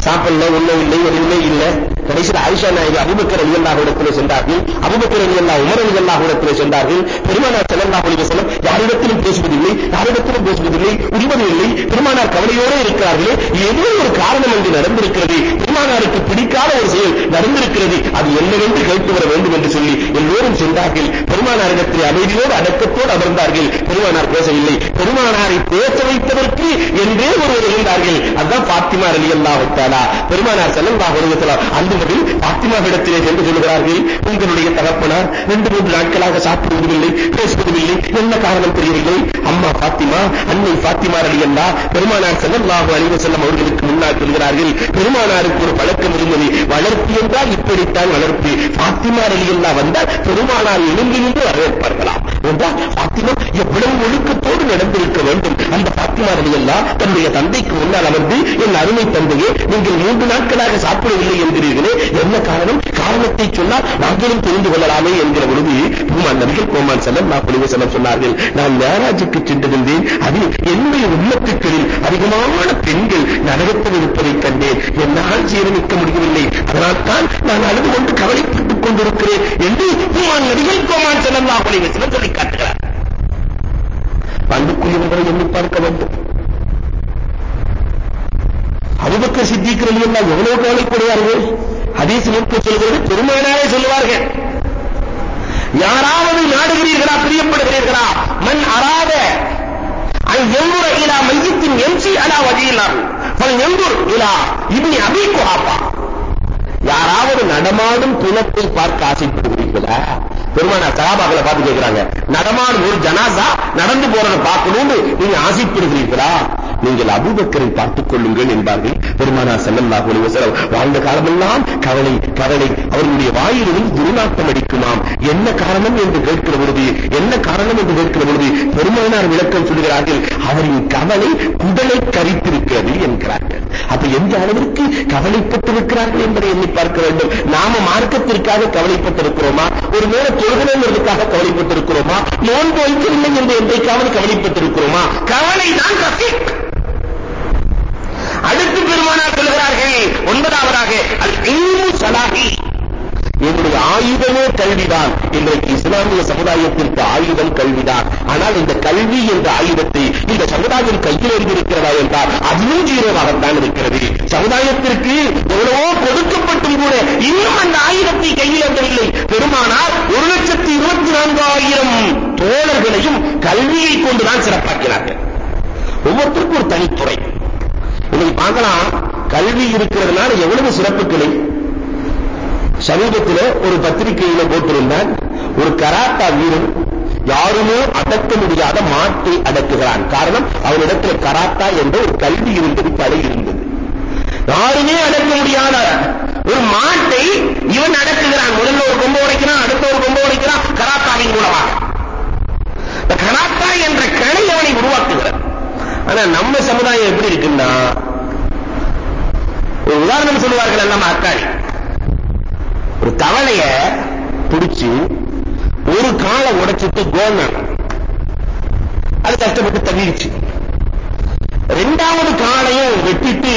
Speaker 1: சாப்பிடல ஒண்ணும் இல்லை எதுவுமே இல்லை. கடைசியில் ஆயிஷா நாயகி அபுபக்கர் ரலியல்லாஹு இடத்திலே சென்றார்கள். அபுபக்கர் ரலியல்லாஹு உமர் ரலியல்லாஹு இடத்திலே சென்றார்கள். பெருமானார் ஸல்லல்லாஹு அலி வசலம் யாரிடத்திலும் பேசுவதில்லை யாரிடத்திலும் பேசுவதில்லை உண்பதில்லை பெருமானார் கவலையோடு இருக்கிறார்களே ஏதோ ஒரு காரணம் என்று நடந்திருக்கிறது. பெருமானாருக்கு பிடிக்காத ஒரு செயல் நடந்திருக்கிறது. அது என்னவென்று கேட்டு வர வேண்டும் என்று சொல்லி எல்லோரும் சென்றார்கள். பெருமானாரிடத்தில் அமைதியோடு அடக்கத்தோடு அமர்ந்தார்கள். பெருமானார் பேசவில்லை. பெருமானாரை பேச வைப்பதற்கு என்றே ஒருவர் இருந்தார்கள். அதுதான் பாத்திமா அலி அல்லா வைத்தாலா பெருமானார் செல்லல்லா வசலம் அந்த முதல் பாத்திமாவிடத்திலே சென்று சொல்கிறார்கள் உங்களுடைய தகப்பனார் ரெண்டு மூன்று நாட்களாக சாப்பிடுவதில்லை பேசுவதில்லை என்ன காரணம் தெரியவில்லை? அம்மா பாத்திமா அன்னை பாத்திமா அலி அல்லா பெருமானார் செல்லல்லாஹு அலைஹி செல்லம் அவர்களுக்கு முன்னால் சொல்கிறார்கள் பெருமானாருக்கு ஒரு பழக்கம் இருந்தது வளர்ப்பு என்றால் இப்படித்தான் வளர்ப்பு. பாத்திமா அலி அல்லா வந்தால் பெருமானார் எழுந்து நின்று வரவேற்பார்களாம். என்றால் பாத்திமா எவ்வளவு ஒழுக்கத்தோடு நடந்திருக்க வேண்டும். அந்த பாத்திமா அலி அல்லா தன்னுடைய தந்தைக்கு முன்னால் அமர்ந்து என் அருமை தந்தையே நீங்கள் மூன்று நாட்களாக சாப்பிடவில்லை என்கிறீர்களே இருக்கிறது என்ன காரணம்? காரணத்தை சொன்னால் நாங்களும் தெரிந்து கொள்ளலாமே என்கிற பொழுது பூமான் நபிகள் கோமான் செல்லம் நான் பொழிவு செல்லம் சொன்னார்கள். நான் மேராஜுக்கு சென்றிருந்தேன். அதில் என்னுடைய உள்ளத்துக்களில் அதிகமான பெண்கள் நரகத்தில் இருப்பதைக் கண்டேன். என்னால் ஜீரணிக்க முடியவில்லை. அதனால் தான் நான் அழுது கொண்டு கவலைப்பட்டுக் கொண்டிருக்கிறேன் என்று பூமான் நபிகள் கோமான் செல்லம் நான் பொழிவு செல்லம் சொல்லி காட்டுகிறார். பண்புக்குரியவர்களை எண்ணி பார்க்க வேண்டும். அபுபக்கர் சித்திக்கிறது எல்லாம் எவ்வளவு கவலைப்படுவார்கள்? ஹதீஸ் நோக்கு சொல்கிறது பெருமானாரே சொல்லுவார்கள். யாராவது நாடுகிறீர்களா பிரியப்படுகிறீர்களா? மண் அறாத. அன் எங்குற இலா மையத்தின் எம்சி அலா வகையிலாம் பல எங்குர் இலா இப்னி அபி குஹாபா. யாராவது நடமாடும் பிணத்தை பார்க்க இருக்குல்ல பெருமானார் சகாபாக்களை பார்த்து கேட்கிறாங்க நடமாடும் ஒரு ஜனாசா நடந்து போறதை பார்க்கணும்னு நீங்க ஆசைப்படுகிறீர்களா? நீங்கள் அபூபக்கரை பார்த்துக் கொள்ளுங்கள் என்பார்கள். பெருமானார் ஸல்லல்லாஹு அலைஹி வஸல்லம் வாழ்ந்த காலமெல்லாம் கவலை கவலை அவர்களுடைய வாயிலும் துர்நாற்றம் அடிக்குமாம். என்ன காரணம் என்று கேட்கிற பொழுது என்ன காரணம் என்று கேட்கிற பொழுது பெருமானார் விளக்கம் சொல்கிறார்கள் அவரின் கவலை குடலை கரித்திருக்கிறது என்கிறார்கள். அப்ப எந்த அளவிற்கு கவலைப்பட்டிருக்கிறார்கள் என்பதை எண்ணி பார்க்க வேண்டும். நாம மார்க்கத்திற்காக கவலைப்பட்டிருக்கிறோமா? ஒரு நேரம் தொழுகிறோங்கிறதுக்காக கவலைப்பட்டிருக்கிறோமா? நோன்பு வைக்கவில்லை என்று என்றைக்காவது கவலைப்பட்டிருக்கிறோமா? கவலை தான் ரஃபீக் அடுத்து பெருமானார் சொல்கிறார்கள் ஒன்பதாவதாக அல் இல்மு சலாஹி. என்னுடைய ஆயுதமே கல்விதான். இன்றைக்கு இஸ்லாமிய சமுதாயத்திற்கு ஆயுதம் கல்விதான். ஆனால் இந்த கல்வி என்ற ஆயுதத்தை இந்த சமுதாயம் கையில் இருந்திருக்கிறதா என்றால் அதுவும் ஜீரோவாகத்தான் இருக்கிறது. சமுதாயத்திற்கு எவ்வளவோ கொடுக்கப்பட்டும் கூட இன்னும் அந்த ஆயுதத்தை கையில் ஏற்றவில்லை பெருமானார் ஒரு லட்சத்தி இருபத்தி நான்காயிரம் தோழர்களையும் கல்வியை கொண்டுதான் சிறப்பாக்கினார்கள். ஒவ்வொருத்தருக்கும் ஒரு தனித்துறை. இதை பார்க்கலாம் கல்வி இருக்கிறதுனால எவ்வளவு சிறப்புகளை. சமீபத்தில் ஒரு பத்திரிகையில போட்டிருந்தான் ஒரு கராத்தா வீரன் யாருமே அடக்க முடியாத மாட்டை அடக்குகிறான். காரணம் அவனிடத்தில் கராத்தா என்ற ஒரு கல்வி இருந்தது படை இருந்தது. யாருமே அடக்க முடியாத ஒரு மாட்டை இவன் அடக்குகிறான். முதல்ல ஒரு கொம்பு உடைக்கிறான் அடுத்த ஒரு கொம்பு உடைக்கிறான் கராத்தாவின் மூலமாக. இந்த கராத்தா என்ற கலை அவனை உருவாக்குகிறான் ஆனா நம்ம சமுதாயம் எப்படி இருக்குன்னா ஒரு உதாரணம் சொல்லுவார்கள் நம்ம அக்காளி. ஒரு தவளைய பிடிச்சு ஒரு காலை உடைச்சிட்டு கோணம் அது கஷ்டப்பட்டு தவிடுச்சு ரெண்டாவது காலையும் வெட்டிட்டு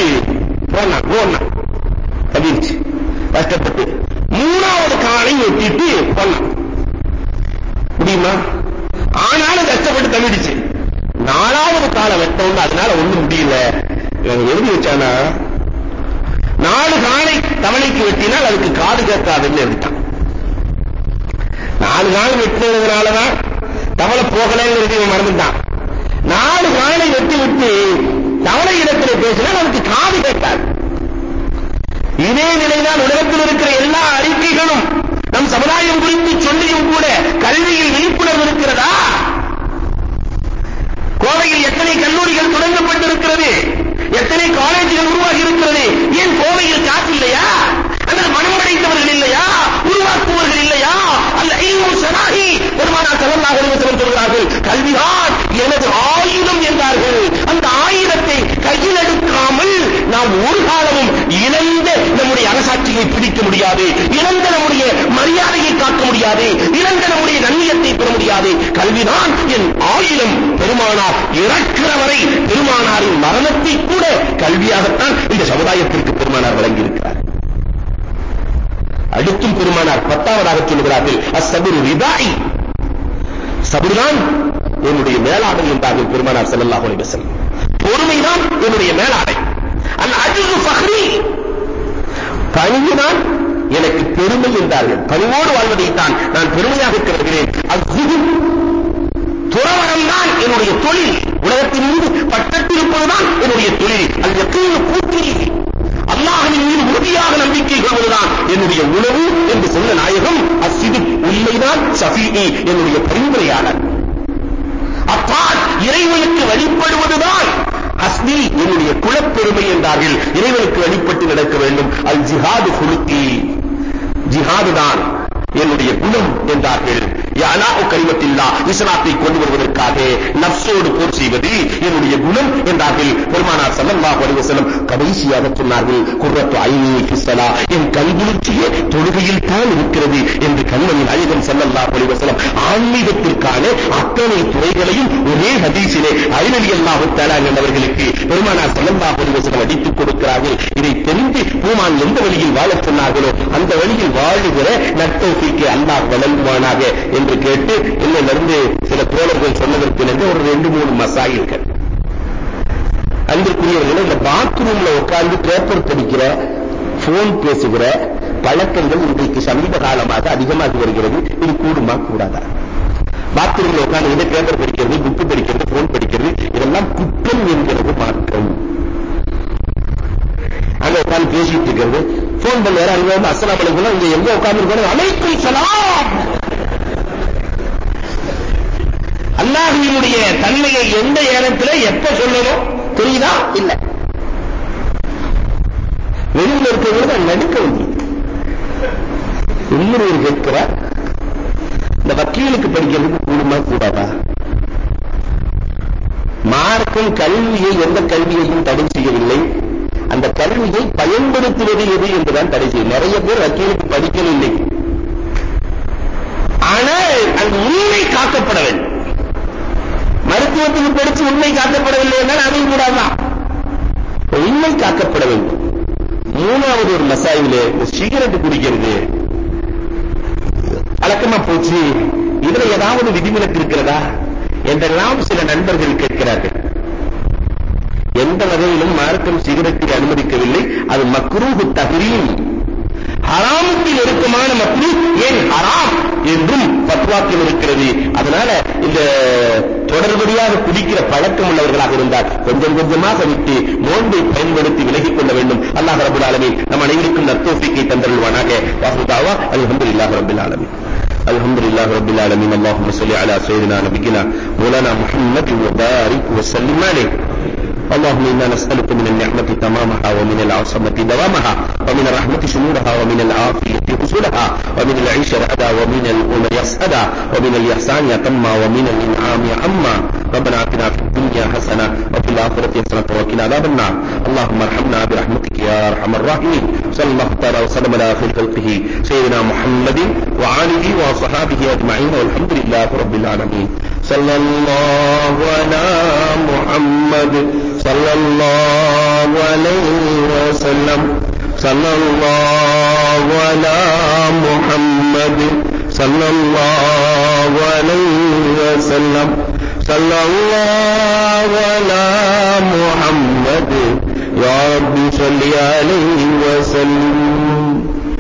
Speaker 1: போனா கோணா தவிடுச்சு கஷ்டப்பட்டு மூணாவது காலை வெட்டிட்டு போனா. முடியுமா? ஆனாலும் கஷ்டப்பட்டு தள்ளிடுச்சு. நாலாவது காலை வெட்டவும் அதனால ஒண்ணும் முடியல. எழுதி வச்சானா? நாலு காலை தவணைக்கு வெட்டினால் அதுக்கு காது கேட்காதுன்னு எழுதிட்டான். நாலு கால் வெட்டினதுனாலதான் தவளை போகலங்கிறது இவன் மறந்துட்டான். நாலு காலை வெட்டி விட்டு தவளை இடத்திலே பேசினால் அதுக்கு காது கேட்டார் இதே நிலைதான் உலகத்தில் இருக்கிற எல்லா அறிக்கைகளும் நம் சமுதாயம் குறித்து சொல்லியும் கூட கல்வியில் விழிப்புணர்வு இருக்கிறதா? கோவையில் எத்தனை கல்லூரிகள் தொடங்கப்பட்டிருக்கிறது எத்தனை காலேஜுகள் உருவாகி இருக்கிறது ஏன் கோவையில் காசு இல்லையா அல்லது மனம் படைத்தவர்கள் இல்லையா உருவாக்குவர்கள் இல்லையா அல்ல ஐநூறு சனாகி பெருமானா செல்லல்லாக சொல்கிறார்கள் கல்விதான் எனது ஆயுதம் என்றார்கள் அந்த ஆயுதத்தை கையில் எடுக்காமல் நாம் ஒரு காலமும் இழந்த நம்முடைய அரசாட்சியை பிடிக்க முடியாது இழந்த நம்முடைய மரியாதையை காக்க முடியாது இழந்த நம்முடைய நன்னியத்தை பெற முடியாது கல்விதான் என் ஆயுதம் பெருமானார் இறக்கிற வரை பெருமானாரின் மரணத்தை கூட கல்வியாகத்தான் இந்த சமுதாயத்திற்கு பெருமானார் வழங்கியிருக்கிறார் அடுத்தும் பெருமானார் பத்தாவதாக சொல்கிறார்கள் சபுர்தான் என்னுடைய மேலாடை என்றார்கள் பெருமானார் ஸல்லல்லாஹு அலைஹி வஸல்லம். பொறுமைதான் என்னுடைய மேலாடை அல் அஜ்ரு ஃபஹ்ரி. பணிவுதான் எனக்கு பெருமை என்றார்கள் பணிவோடு வாழ்வதைத்தான் நான் பெருமையாக கருதுகிறேன் அஸ்ஸுஹு துறவரம் தான் என்னுடைய தொழில். உலகத்தின் மீது பட்டத்திருப்பதுதான் என்னுடைய தொழில். அது எத்தனை பூர்த்தி அல்லாஹின் மீது உறுதியாக நம்பிக்கை கொள்வதுதான் என்னுடைய உணவு என்று சொன்ன நாயகம் சிதிக் உண்மைதான் ஷஃபீஇ என்னுடைய பரிந்துரையாளர் அப்பால் இறைவனுக்கு வழிபடுவதுதான் அஸ்மி என்னுடைய குலப்பெருமை என்றார்கள். இறைவனுக்கு வழிபட்டு நடக்க வேண்டும். அல் ஜிஹாது குலுக்கி ஜிஹாது தான் என்னுடைய குணம் என்றார்கள். யானா கரிமத்தில்லா இஸ்லாத்தை கொண்டு வருவதற்காக நப்சோடு போர் செய்வது என்னுடைய குணம் என்றார்கள் பெருமானார் ஸல்லல்லாஹு அலைஹி வஸல்லம். கடைசியாக சொன்னார்கள் குர்ரத்து ஐனி ஃபிஸ்ஸலா என் கண்குளிர்ச்சியே தொழுகையில் தான் இருக்கிறது என்று கண்மணி நாயகம் ஸல்லல்லாஹு அலைஹி வஸல்லம் ஆன்மீகத்திற்கான அத்தனை துறைகளையும் ஒரே ஹதீஸிலே அலிரலி அல்லாஹு தஆலா என்பவர்களுக்கு பெருமானார் ஸல்லல்லாஹு அலைஹி வஸல்லம் அடித்துக் கொடுக்கிறார்கள். இதை தெரிந்து பூமான் எந்த வழியில் வாழச் சொன்னார்களோ அந்த வழியில் வாழுகிற நட்போக்கிற்கு அல்லாஹ் வழங்குவானாக என்று கேட்டு இன்னிலிருந்து சில தோழர்கள் சொன்னதற்கு பிறகு ஒரு ரெண்டு மூணு மசாயில்கள். அன்பிற்குரியவர்கள் இந்த பாத்ரூம்ல உட்கார்ந்து பேப்பர் படிக்கிற போன் பேசுகிற பழக்கங்கள் இன்றைக்கு சமீப காலமாக அதிகமாகி வருகிறது. இது கூடுமா கூடாதா? பாத்ரூம்ல உட்கார்ந்து பேப்பர் படிக்கிறது புக்கு படிக்கிறது போன் படிக்கிறது இதெல்லாம் குற்றம் என்கிறது மாற்றம். அங்க உட்கார்ந்து பேசிட்டு இருக்கிறது. போன் பண்ணுவாரு அங்க வந்து அஸ்லாம் அலைக்கும். இங்க எங்க உட்கார்ந்து இருக்கணும் சலாம். அல்லாஹ்வினுடைய தன்மையை எந்த நேரத்தில் எப்ப சொல்லணும்? தெரியுதா இல்ல. வெளியில் இருக்கிறவங்க நடுக்க வேண்டியது. கேட்கிறார் இந்த வக்கீலுக்கு படிக்கிறதுக்கு கூடுமா கூடாதா? மார்க்கம் கல்வியை எந்த கல்வியையும் தடை செய்யவில்லை. அந்த கல்வியை பயன்படுத்துவது எது என்றுதான் தடை செய்யும். நிறைய பேர் வக்கீலுக்கு படிக்கவில்லை. ஆனால் அந்த உண்மை காக்கப்பட வேண்டும். மருத்துவத்துக்கு படிச்சு உண்மை காக்கப்படவில்லை என்றால் அதையும் கூடாதான் உண்மை காக்கப்பட வேண்டும் மூணாவது ஒரு மசாயிலே சிகரெட் குடிக்கிறது. வழக்கமா போச்சு. இதுல ஏதாவது விதிவிலக்கு இருக்கிறதா? என்றெல்லாம் சில நண்பர்கள் கேட்கிறார்கள். எந்த வகையிலும் மார்க்கம் சிகரெட்டை அனுமதிக்கவில்லை. அது மக்ரூஹு தஹ்ரீம். ஹராமுக்கு நெருக்கமான மக்ரூ ஏன் ஹராம்? என்றும் பத்வாக்கில் இருக்கிறது அதனால இந்த தொடர்படியாக குடிக்கிற பழக்கம் உள்ளவர்களாக இருந்தால் கொஞ்சம் கொஞ்சமாக விட்டு நோன்பை பயன்படுத்தி விலகிக் கொள்ள வேண்டும் அல்லாஹ் ரபுல் ஆலமீன் நம் அனைவருக்கும் நத்தோஃபிக்கை தந்தருள்வானாக வாசுதாவா அல்ஹம்துலில்லாஹ் ரபில் ஆலமீன் الحمد لله رب العالمين اللهم صل على سيدنا نبينا مولانا محمد وبارك وسلم عليه اللهم إنا نسألك من النعمة تمامها ومن العصمة دوامها ومن الرحمة شمولها ومن العافية حصولها ومن العيش رأدا ومن الأمر يسأدا ومن الإحسان يتمى ومن الإنعام عما. ربنا آتنا في الدنيا حسنة وفي الآخرة حسنة وقنا عذاب النار. اللهم ارحمنا برحمتك يا أرحم الراحمين. صلى الله تعالى وسلم على خير خلقه سيدنا محمد وآله وصحابه أجمعين والحمد لله رب العالمين. صلى الله على محمد صلى الله عليه وسلم. صلى الله على محمد صلى الله عليه وسلم. صلى الله على محمد. يا رب صل عليه وسلم.